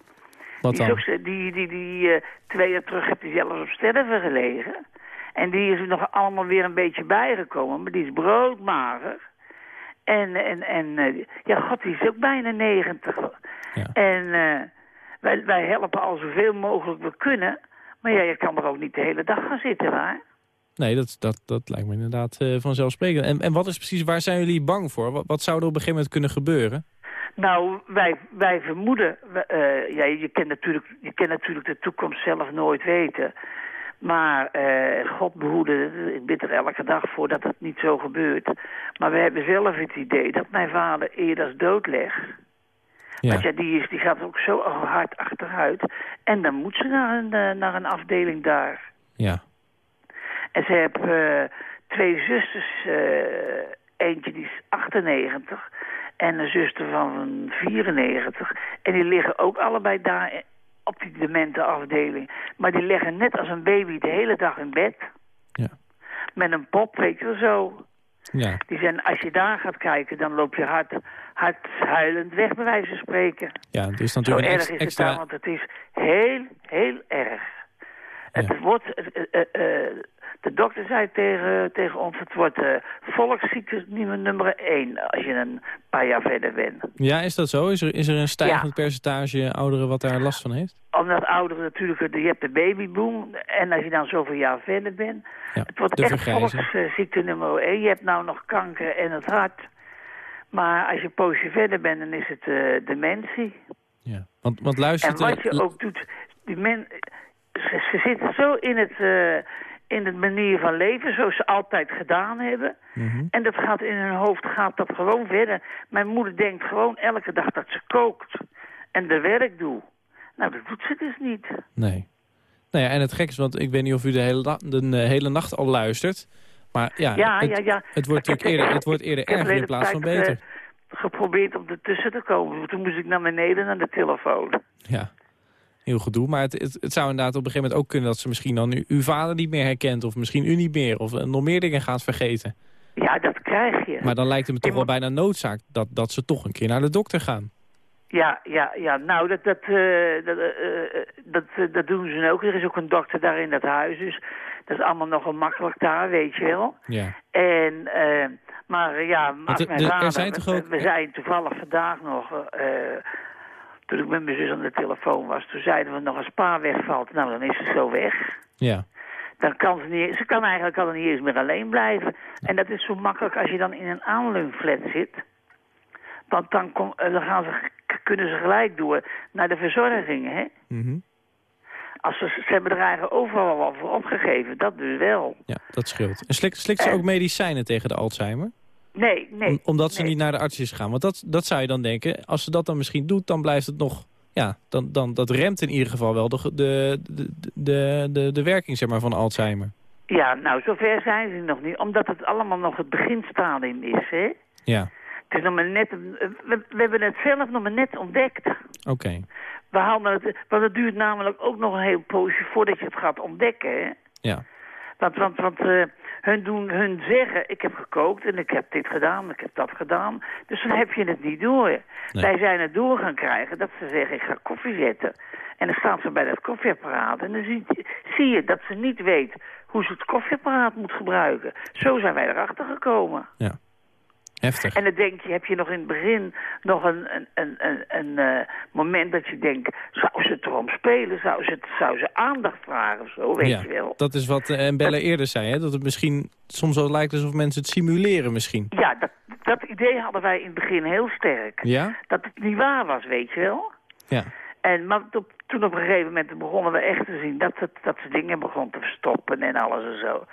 Wat Die, is dan? ook, die, die, die eh, twee jaar terug heeft hij zelfs op sterven gelegen. En die is er nog allemaal weer een beetje bijgekomen, maar die is broodmager. En, en, en eh, ja, god, die is ook bijna 90. Ja. En wij, wij helpen al zoveel mogelijk we kunnen. Maar ja, je kan er ook niet de hele dag gaan zitten, waar? Nee, dat, dat, dat lijkt me inderdaad eh, vanzelfsprekend. En, en wat is precies, waar zijn jullie bang voor? Wat, wat zou er op een gegeven moment kunnen gebeuren? Nou, wij, wij vermoeden, eh, ja, je, kent natuurlijk, je kent natuurlijk de toekomst zelf nooit weten. Maar eh, God behoede, ik bid er elke dag voor dat het niet zo gebeurt. Maar we hebben zelf het idee dat mijn vader eerder dood legt. Ja. Want ja, die, is, die gaat ook zo hard achteruit. En dan moet ze naar een, naar een afdeling daar. Ja. En ze heeft eh, twee zusters. eh, eentje die is 98 en een zuster van 94. En die liggen ook allebei daar op die demente afdeling. Maar die liggen net als een baby de hele dag in bed. Ja. Met een pop, weet je wel zo. Ja. Die zijn, als je daar gaat kijken, dan loop je hard, hard huilend weg, bij wijze van spreken. Ja, er is Zo natuurlijk een erg is het extra... daar, want het is heel, heel erg. Het wordt, eh, de dokter zei tegen, tegen ons, het wordt eh volksziekte nummer, nummer één als je een paar jaar verder bent. Ja, is dat zo? Is er, is er een stijgend percentage ouderen wat daar last van heeft? Omdat ouderen natuurlijk, je hebt de babyboom en als je dan zoveel jaar verder bent, Ja, het wordt echt volksziekte nummer één. Je hebt nou nog kanker en het hart. Maar als je een poosje verder bent, dan is het eh, dementie. Ja. Want, want luister... En wat je ook doet, die men, ze, ze zitten zo in het, eh, in het manier van leven, zoals ze altijd gedaan hebben. Mhm. En dat gaat in hun hoofd gaat dat gewoon verder. Mijn moeder denkt gewoon elke dag dat ze kookt en de werk doet. Nou, dat doet ze dus niet. Nee. Nou ja, en het gek is, want ik weet niet of u de hele, de, eh, hele nacht al luistert. Maar ja, Ja, het, ja, ja. het wordt natuurlijk eerder, het wordt eerder erger in de plaats van tijd, beter. eh, geprobeerd om ertussen te komen. Toen moest ik naar beneden naar de telefoon. Ja, heel gedoe. Maar het, het, het zou inderdaad op een gegeven moment ook kunnen... dat ze misschien dan u, uw vader niet meer herkent... of misschien u niet meer, of eh, nog meer dingen gaat vergeten. Ja, dat krijg je. Maar dan lijkt het me toch wel bijna noodzaak... dat, dat ze toch een keer naar de dokter gaan. Ja, ja, ja. Nou, dat, dat, eh, dat, eh, dat, dat doen ze ook. Er is ook een dokter daar in dat huis. Dus dat is allemaal nogal makkelijk daar, weet je wel. Ja. En, maar ja, er- mijn vader... zijn toch we- ook- We zijn toevallig vandaag nog... toen ik met mijn zus aan de telefoon was... toen zeiden we nog een spa wegvalt. Nou, dan is het zo weg. Ja. Dan kan ze, niet, ze kan eigenlijk al niet eens meer alleen blijven. En dat is zo makkelijk als je dan in een aanleunflat zit. Want dan, kom, eh, dan gaan ze, kunnen ze gelijk door naar de verzorging, hè. Mhm. Als ze, ze hebben er eigenlijk overal al voor opgegeven, dat dus wel. ja, dat scheelt. En slikt, slikt ze ook medicijnen tegen de Alzheimer? Nee, nee. Om- omdat ze nee. niet naar de arts is gegaan. Want dat, dat zou je dan denken. Als ze dat dan misschien doet, dan blijft het nog... Ja, dan, dan, dat remt in ieder geval wel de, de, de, de, de, werking zeg maar, van Alzheimer. Ja, nou, zover zijn ze nog niet. Omdat het allemaal nog het beginstadium is, hè. Ja, Het is nog maar net, we, we hebben het zelf nog maar net ontdekt. oké. We hadden het, want het duurt namelijk ook nog een heel poosje voordat je het gaat ontdekken, hè. Ja. Want, want, want eh, hun, doen, hun zeggen, ik heb gekookt en ik heb dit gedaan, ik heb dat gedaan. Dus dan heb je het niet door. Nee. Wij zijn het door gaan krijgen dat ze zeggen, ik ga koffie zetten. En dan staan ze bij dat koffieapparaat. En dan zie, zie je dat ze niet weet hoe ze het koffieapparaat moet gebruiken. Zo zijn wij erachter gekomen. Ja. Heftig. En dan denk je, heb je nog in het begin nog een, een, een, een, een eh, moment dat je denkt... zou ze het erom spelen? Zou ze, zou ze aandacht vragen of zo, weet ja, je wel? dat is wat eh, Belle eerder zei. Hè? Dat het misschien soms wel lijkt alsof mensen het simuleren misschien. Ja, dat, dat idee hadden wij in het begin heel sterk. Ja? Dat het niet waar was, weet je wel? Ja. En maar op- toen op een gegeven moment begonnen we echt te zien dat, het, dat ze dingen begon te verstoppen en alles en zo.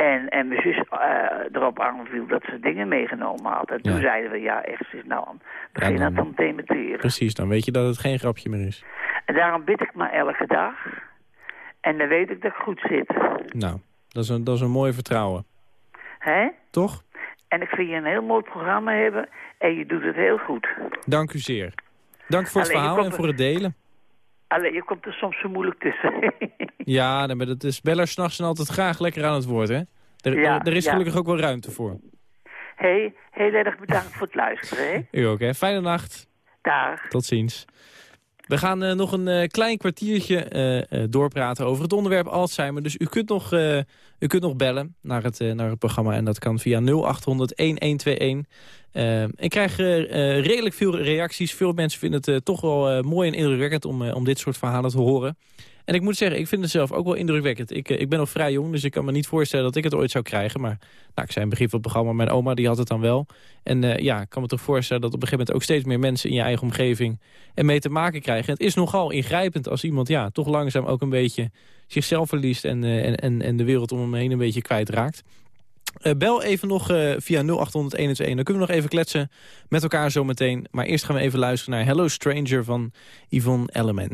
En, en mijn zus eh, erop aanviel dat ze dingen meegenomen had. En toen Ja. zeiden we, ja, echt, is nou begin dan- aan het dementeren. Precies, dan weet je dat het geen grapje meer is. En daarom bid ik maar elke dag. En dan weet ik dat ik goed zit. Nou, dat is een, dat is een mooi vertrouwen. Hè? Toch? En ik vind je een heel mooi programma hebben. En je doet het heel goed. Dank u zeer. Dank voor het Alleen, verhaal en voor het delen. Alleen, je komt er soms zo moeilijk tussen. Ja, maar dat is Bella s'nachts en altijd graag lekker aan het woord, hè? Er, Ja, er, er is ja. gelukkig ook wel ruimte voor. hey, heel erg bedankt voor het luisteren. Hè? U ook, hè? Fijne nacht. Dag. Tot ziens. We gaan eh, nog een eh, klein kwartiertje eh, doorpraten over het onderwerp Alzheimer. Dus u kunt nog, u kunt nog bellen naar het, naar het programma. En dat kan via 0800-1121. Eh, ik krijg redelijk veel reacties. Veel mensen vinden het toch wel mooi en indrukwekkend om, om dit soort verhalen te horen. En ik moet zeggen, ik vind het zelf ook wel indrukwekkend. Ik, eh, ik ben nog vrij jong, dus ik kan me niet voorstellen dat ik het ooit zou krijgen. Maar nou, ik zei in begin van het programma, mijn oma die had het dan wel. En eh, ja, ik kan me toch voorstellen dat op een gegeven moment ook steeds meer mensen in je eigen omgeving en mee te maken krijgen. Het is nogal ingrijpend als iemand ja, toch langzaam ook een beetje zichzelf verliest en, eh, en, en, de wereld om hem heen een beetje kwijtraakt. Eh, bel even nog via 0800 Dan kunnen we nog even kletsen met elkaar zometeen. Maar eerst gaan we even luisteren naar Hello Stranger van Yvonne Elleman.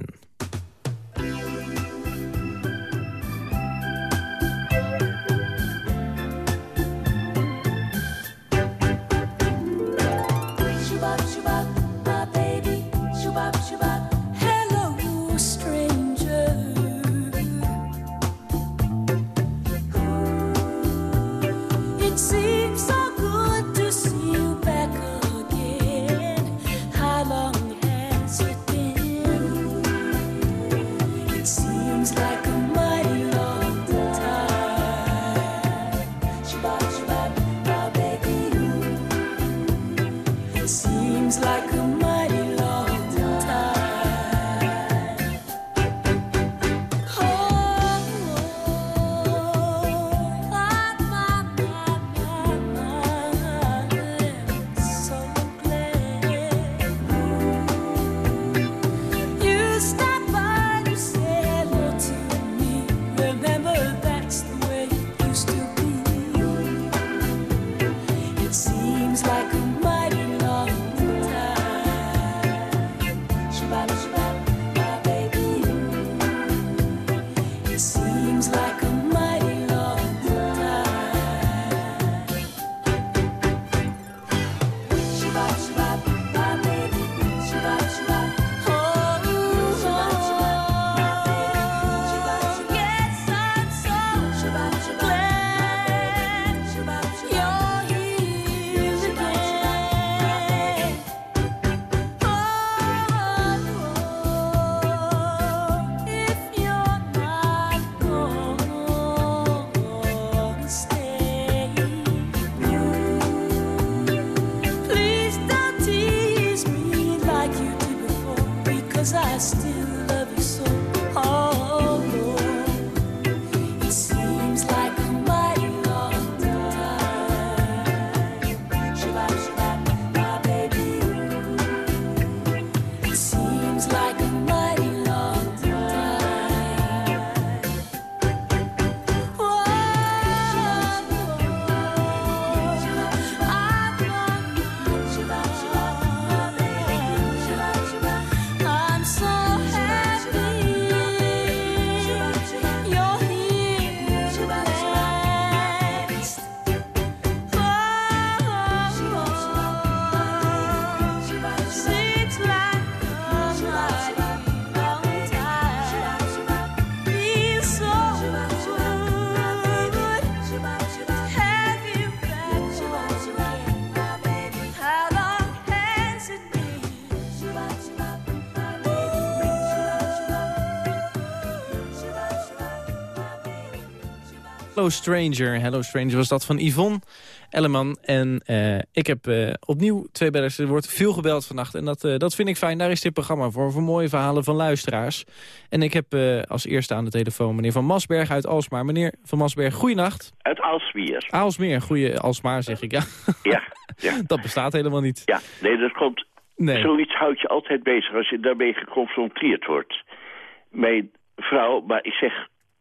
Hello Stranger, Hello Stranger was dat van Yvonne Elleman. En eh, ik heb eh, opnieuw twee bellers. Er wordt veel gebeld vannacht en dat, eh, dat vind ik fijn. Daar is dit programma voor, voor mooie verhalen van luisteraars. En ik heb als eerste aan de telefoon meneer Van Masberg uit Alsmaar. Meneer Van Masberg, goeienacht. Uit Aalsmeer. Aalsmeer, goeie Alsmaar zeg ik, ja. Ja, ja. dat bestaat helemaal niet. ja. Nee, dat komt... Nee. Zoiets houdt je altijd bezig als je daarmee geconfronteerd wordt. Mijn vrouw, maar ik zeg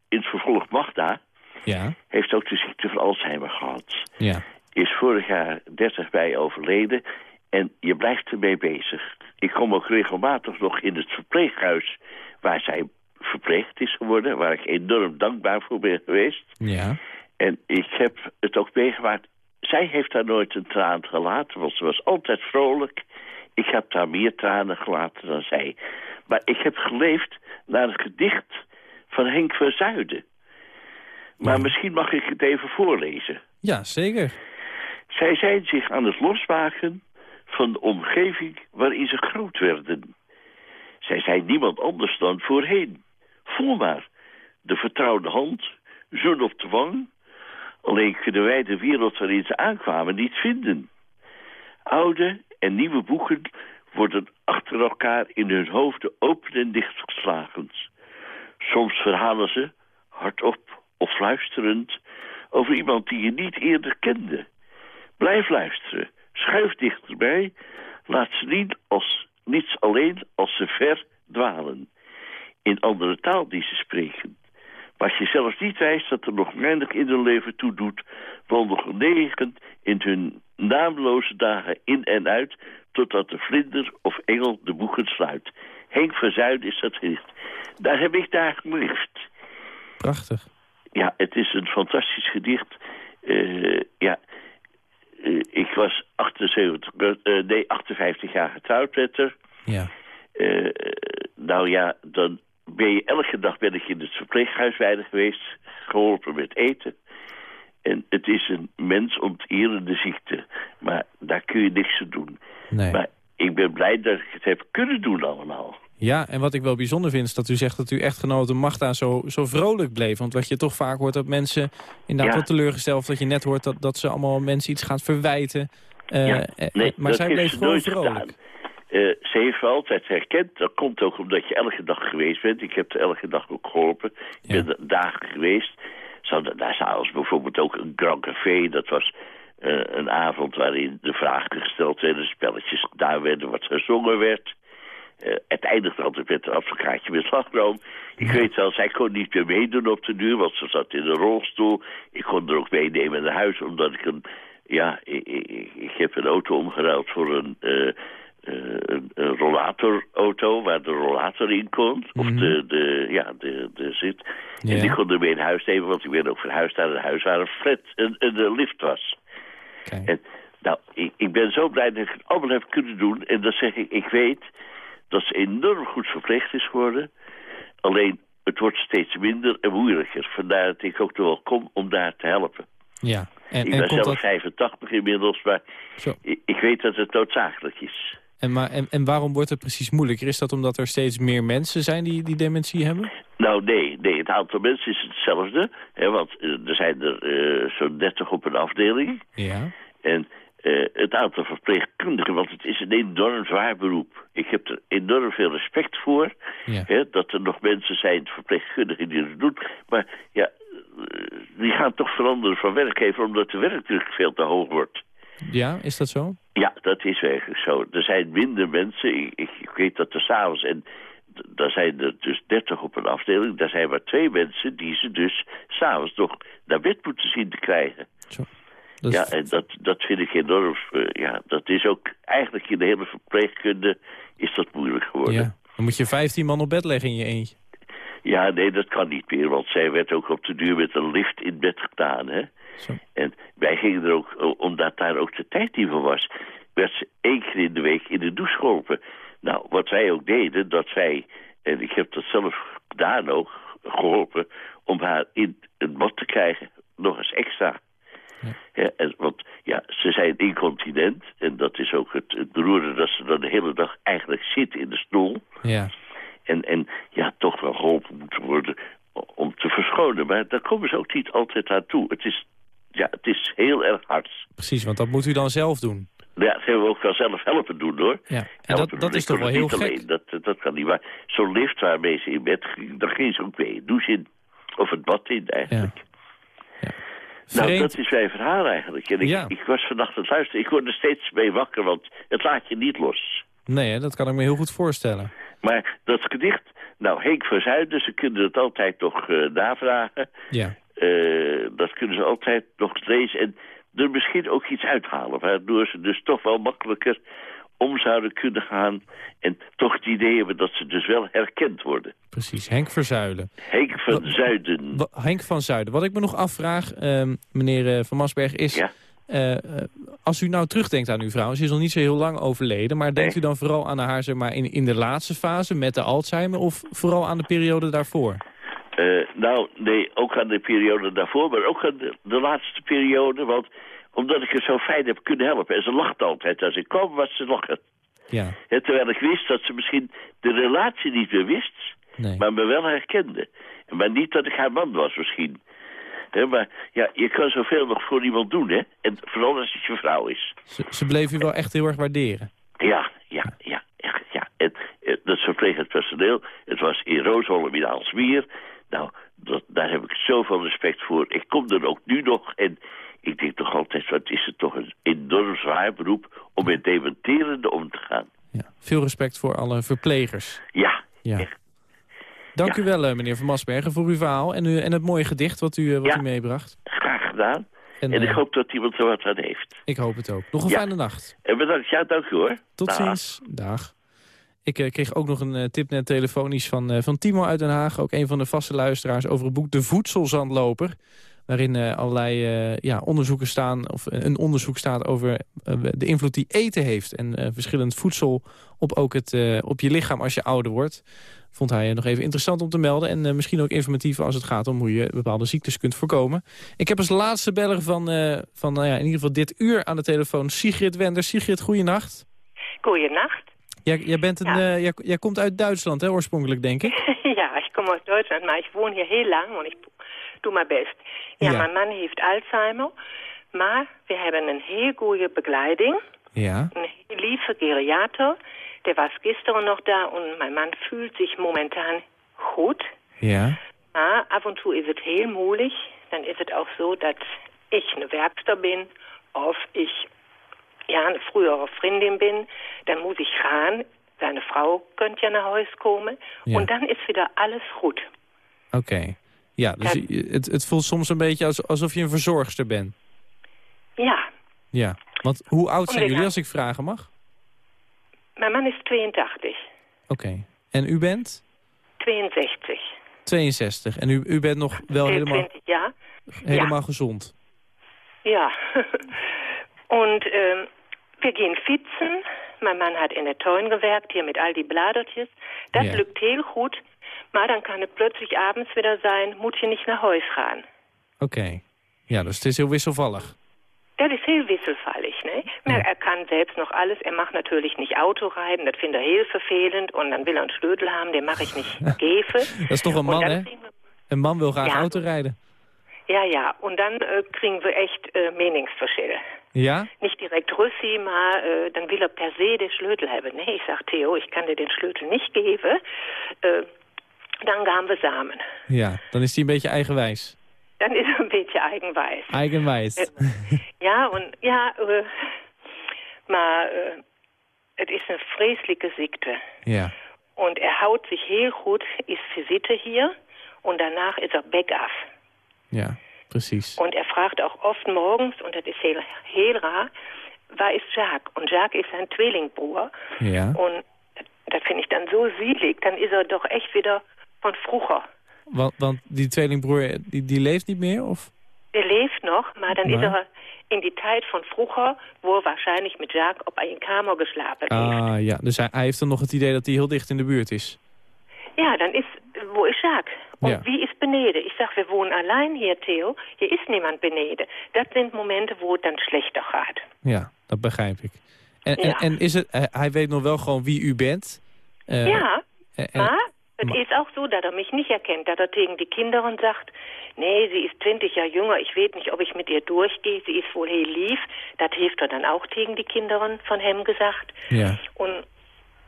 in het vervolg Magda... Ja, heeft ook de ziekte van Alzheimer gehad. ja. Is vorig jaar 30 bij overleden en je blijft ermee bezig. Ik kom ook regelmatig nog in het verpleeghuis waar zij verpleegd is geworden... waar ik enorm dankbaar voor ben geweest. Ja, En ik heb het ook meegemaakt. Zij heeft daar nooit een traan gelaten, want ze was altijd vrolijk. Ik heb daar meer tranen gelaten dan zij. Maar ik heb geleefd naar een gedicht van Henk van Zuiden. Maar misschien mag ik het even voorlezen. ja zeker. Zij zijn zich aan het losmaken van de omgeving waarin ze groot werden. Zij zijn niemand anders dan voorheen. Voel maar, de vertrouwde hand, zoen op de wang. Alleen kunnen wij de wereld waarin ze aankwamen niet vinden. Oude en nieuwe boeken worden achter elkaar in hun hoofden open en dichtgeslagen. Soms verhalen ze, hardop of fluisterend, over iemand die je niet eerder kende. Blijf luisteren, schuif dichterbij, laat ze niet als, niets alleen als ze ver dwalen. In andere taal die ze spreken. Als je zelfs niet wijst dat er nog weinig in hun leven toe doet, negen in hun naamloze dagen in en uit, totdat de vlinder of engel de boeken sluit. Henk van Zuiden is dat gedicht. Daar heb ik daar geliefd. Prachtig. Ja, het is een fantastisch gedicht. Eh, ja, eh, ik was 78, eh, nee, 58 jaar getrouwd met haar. Ja. Nou ja, dan ben je elke dag ben ik in het verpleeghuis weinig geweest, geholpen met eten. En het is een mensonterende ziekte, maar daar kun je niks aan doen. Nee. Maar ik ben blij dat ik het heb kunnen doen allemaal. Ja, en wat ik wel bijzonder vind is dat u zegt dat uw echtgenote Magda zo, zo vrolijk bleef. Want wat je toch vaak hoort dat mensen inderdaad Ja. wat teleurgesteld... of dat je net hoort dat, dat ze allemaal mensen iets gaan verwijten. Eh, Ja, eh, nee, maar dat zij bleef ze gewoon vrolijk. gedaan. Eh, ze heeft altijd herkend. Dat komt ook omdat je elke dag geweest bent. Ik heb er elke dag ook geholpen. Ik Ja. ben dagen geweest. Da- daar s'avonds bijvoorbeeld ook een Grand Café. Dat was een avond waarin de vragen gesteld werden, spelletjes gedaan werden, wat gezongen werd. Eh, het eindigde altijd met een advocaatje met slagroom. Ik weet wel, zij kon niet meer meedoen op de duur, want ze zat in een rolstoel. Ik kon er ook meenemen naar huis, omdat ik een... Ja, ik, ik, ik heb een auto omgeruild voor een, eh, een, een rollatorauto, waar de rollator in kon. Of de, de, ja, de, de zit. Ja. En die kon er mee in huis nemen, want ik ben ook verhuisd naar een huis waar een flat, een, een, een lift was. Kijk. En, nou, ik, ik ben zo blij dat ik het allemaal heb kunnen doen. En dan zeg ik, ik weet dat ze enorm goed verpleegd is geworden. Alleen, het wordt steeds minder en moeilijker. Vandaar dat ik ook nog wel kom om daar te helpen. Ja. En, ik en, ben komt zelf dat, 85 inmiddels, maar Zo. ik, ik weet dat het noodzakelijk is. en, maar, en, en waarom wordt het precies moeilijker? Is dat omdat er steeds meer mensen zijn die, die dementie hebben? Nou, nee, nee, het aantal mensen is hetzelfde. Hè, want eh, er zijn er eh, zo'n 30 op een afdeling. Ja. En eh, het aantal verpleegkundigen, want het is een enorm zwaar beroep. Ik heb er enorm veel respect voor. Ja. Hè, dat er nog mensen zijn, verpleegkundigen, die het doen. Maar ja, eh, die gaan toch veranderen van werkgever... omdat de werkdruk veel te hoog wordt. ja, is dat zo? Ja, dat is eigenlijk zo. Er zijn minder mensen. Ik, ik, ik weet dat er s'avonds... en daar zijn er dus 30 op een afdeling. Daar zijn maar twee mensen die ze dus s'avonds nog naar bed moeten zien te krijgen. Dat is- Ja, en dat, dat vind ik enorm... eh, ja, dat is ook... Eigenlijk in de hele verpleegkunde is dat moeilijk geworden. ja. Dan moet je 15 man op bed leggen in je eentje. Ja, nee, dat kan niet meer, want zij werd ook op de duur met een lift in bed gedaan, hè. Zo. En wij gingen er ook, o- omdat daar ook de tijd niet voor was, werd ze één keer in de week in de douche geholpen. Nou, wat wij ook deden, dat wij, en ik heb dat zelf gedaan ook, geholpen, om haar in het bad te krijgen, nog eens extra. Ja, en, want ja, ze zijn incontinent en dat is ook het, het beroerde dat ze dan de hele dag eigenlijk zit in de stoel. Ja. En, en ja, toch wel geholpen moeten worden om te verschonen. Maar daar komen ze ook niet altijd aan toe. Het is, ja, het is heel erg hard. Precies, want dat moet u dan zelf doen. Ja, dat hebben we ook wel zelf helpen doen, hoor. Ja. En Helpen dat, dat is toch wel heel gek. alleen. Dat, dat kan niet. Maar zo'n lift waarmee ze in bed ging, daar ging ze ook mee. Douche in. Of het bad in, eigenlijk. Nou, Vreemd. dat is mijn verhaal eigenlijk. En ik, Ja. ik was vannacht aan het luisteren. Ik word er steeds mee wakker, want het laat je niet los. Nee, hè, dat kan ik me heel goed voorstellen. Maar dat gedicht, nou, Henk van Zuiden, ze kunnen het altijd nog eh, navragen. Ja. Eh, dat kunnen ze altijd nog lezen en er misschien ook iets uithalen. Waardoor ze dus toch wel makkelijker om zouden kunnen gaan. En toch het idee hebben dat ze dus wel herkend worden. Precies, Henk Verzuilen. Henk van Zuiden. Henk van Zuiden. Wat ik me nog afvraag, ehm, meneer eh, Van Masberg, is... Ja. eh, eh, als u nou terugdenkt aan uw vrouw, ze is nog niet zo heel lang overleden... maar denkt u dan vooral aan haar zeg maar, in, in de laatste fase met de Alzheimer... of vooral aan de periode daarvoor? Nou, nee, ook aan de periode daarvoor, maar ook aan de, de laatste periode. Want omdat ik het zo fijn heb kunnen helpen. En ze lacht altijd. Als ik kwam, was ze lachen. Ja, terwijl ik wist dat ze misschien de relatie niet meer wist, nee. maar me wel herkende. Maar niet dat ik haar man was misschien. Maar ja, je kan zoveel nog voor iemand doen, hè? En vooral als het je vrouw is. Ze, ze bleef u wel echt heel erg waarderen. Ja, ja, ja, ja. ja. En, eh, dat verplegend personeel. Het was in Roosholm in Aalsmeer. Nou, dat, daar heb ik zoveel respect voor. Ik kom er ook nu nog en ik denk toch altijd... wat is het toch een enorm zwaar beroep om met dementerende om te gaan. Ja. Veel respect voor alle verplegers. Ja, Ja. echt. Dank Ja. u wel, eh, meneer Van Masbergen, voor uw verhaal en, u, en het mooie gedicht wat u, eh, wat Ja. u meebracht. Graag gedaan. En, En ik eh, hoop dat iemand er wat aan heeft. ik hoop het ook. Nog een fijne nacht. En bedankt. Ja, dank u hoor. Tot Dag. ziens. Dag. Ik kreeg ook nog een tip net telefonisch van, van Timo uit Den Haag. Ook een van de vaste luisteraars over het boek De Voedselzandloper. Waarin eh, allerlei eh, ja, onderzoeken staan, of een onderzoek staat over eh, de invloed die eten heeft. En verschillend voedsel op, ook het, op je lichaam als je ouder wordt. Vond hij nog even interessant om te melden. En misschien ook informatief als het gaat om hoe je bepaalde ziektes kunt voorkomen. Ik heb als laatste beller van, van nou ja, in ieder geval dit uur aan de telefoon Sigrid Wenders. Sigrid, goeienacht. Goeienacht. Jij, jij, bent een, Ja. jij, jij komt uit Duitsland, hè, oorspronkelijk, denk ik. ja, ich komme aus Deutschland, maar ich wohne hier heel lang und ich doe mijn best. Ja, Ja. mijn man heeft Alzheimer, maar we hebben een heel goede begeleiding. Ja, Een heel lieve geriater, der was gisteren nog daar und mijn man fühlt sich momentan goed. ja, Maar af en toe is het heel moeilijk. Dan is het ook zo dat ich eine Werkster bin of ich ja, eine frühere Vriendin bin. Dann muss ich gaan. Seine Frau könnte ja nach Haus komen. Ja. Und dann ist wieder alles goed. oké. Ja, dus Ja. het, het voelt soms een beetje als, alsof je een verzorgster bent. Ja, Ja, want hoe oud zijn jullie ja. als ik vragen mag? mijn man is 82, Oké. En u bent? 62, 62. En u, u bent nog wel helemaal, 20 jaar. helemaal gezond? Ja. Und ähm, wir gehen fietsen. Mein Mann hat in der Teun gewerkt, hier mit all die Bladertjes. Ja. lukt heel goed. Maar dan kan het plötzlich abends wieder sein, moet je niet naar huis gaan. Oké. Ja, dus het is heel wisselvallig. Das ist heel wisselfallig, ne? Na, Er kann selbst noch alles. Er macht natürlich nicht Autoreiten, das findet er heel vervelend. Und dann will er einen Schlödel haben, den mache ich nicht geven. Dat is toch een Und man, dann hè? wir- Een man wil graag Ja. auto rijden. Ja, ja. Und dann äh, kriegen wir echt äh, Meningsverschillen. Ja? Nicht direkt Rüssi, maar äh, dann will er per se den Schlödel haben. Nee, ich sag, Theo, ich kann dir den Schlödel nicht geben. Äh, dann gaan we samen. Ja, dan is hij een beetje eigenwijs. Dann ist er ein bisschen eigenwijs. Eigenwijs. Ja, und ja, äh, maar äh, het is een vreselijke ziekte. Ja. Und er haut sich heel goed, ist Visite hier und danach ist er back af. Ja, precies. Und er fragt auch oft morgens, und das ist heel, heel raar, waar is Jacques? Und Jacques ist sein Zwillingbruder. Ja. Und das finde ich dann so zielig. Dann ist er doch echt wieder von vroeger. Want, want die tweelingbroer, die, die leeft niet meer? Of? Der leeft noch, maar dan is er in die tijd van vroeger, wo wahrscheinlich mit Jacques op een kamer geslapen heeft. Ah, ja. Dus hij, hij heeft dan nog het idee dat hij heel dicht in de buurt is. Ja, dann ist, wo? Und Ja. wie ist beneden? Ich sag, wir wohnen allein hier, Theo. Hier ist niemand beneden. Das sind Momente, wo het dan schlechter gaat. Ja, dat begrijp ik. En, Ja. en, en is het, hij- hij weet nog wel gewoon wie u bent? Eh, ja, en- maar het maar- is auch so, dat er mich nicht erkennt, dat er tegen die Kinderen sagt, nee, sie ist 20 Jahre jünger, ich weet nicht, ob ich mit ihr durchgehe, sie ist wohl heel lief. Dat heeft er dann auch tegen die Kinderen von hem gesagt. ja. Und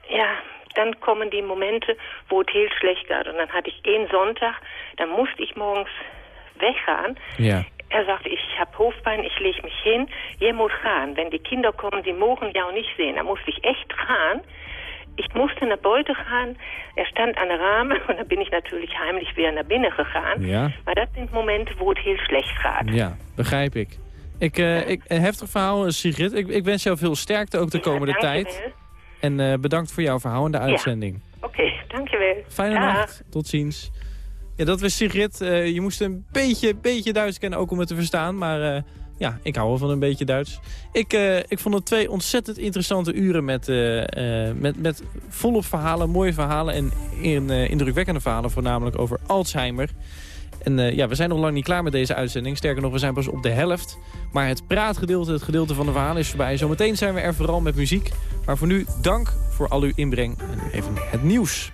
ja, dann kommen die Momente, wo es heel schlecht gaat. Und dann hatte ich einen Sonntag, dann musste ich morgens weggaan. Ja. Er sagte, ich habe Hoofdpijn, ich leg mich hin, je moet gaan. Wenn die Kinder kommen, die mogen jou nicht sehen. Da musste ich echt gaan. Ich musste naar buiten gaan. Er stand aan de ramen und dann bin ich natürlich heimlich weer naar binnen gegaan. Ja. Maar dat zijn momenten wo het heel slecht gaat. Ja, begrijp ik. Ik, eh, ik een heftig verhaal, eh, Sigrid. Ik, ik wens jou veel sterkte ook de komende Ja, tijd. En eh, bedankt voor jouw verhaal en de uitzending. Oké, dankjewel. Fijne Dag. nacht. Tot ziens. Ja, dat was Sigrid. Je moest een beetje, beetje Duits kennen, ook om het te verstaan. Maar ja, ik hou wel van een beetje Duits. Ik, eh, ik vond het twee ontzettend interessante uren met, eh, met, met volop verhalen, mooie verhalen... en in, indrukwekkende verhalen, voornamelijk over Alzheimer. En ja, we zijn nog lang niet klaar met deze uitzending. Sterker nog, we zijn pas op de helft. Maar het praatgedeelte, het gedeelte van de verhalen is voorbij. Zometeen zijn we er vooral met muziek. Maar voor nu, dank voor al uw inbreng. En even het nieuws.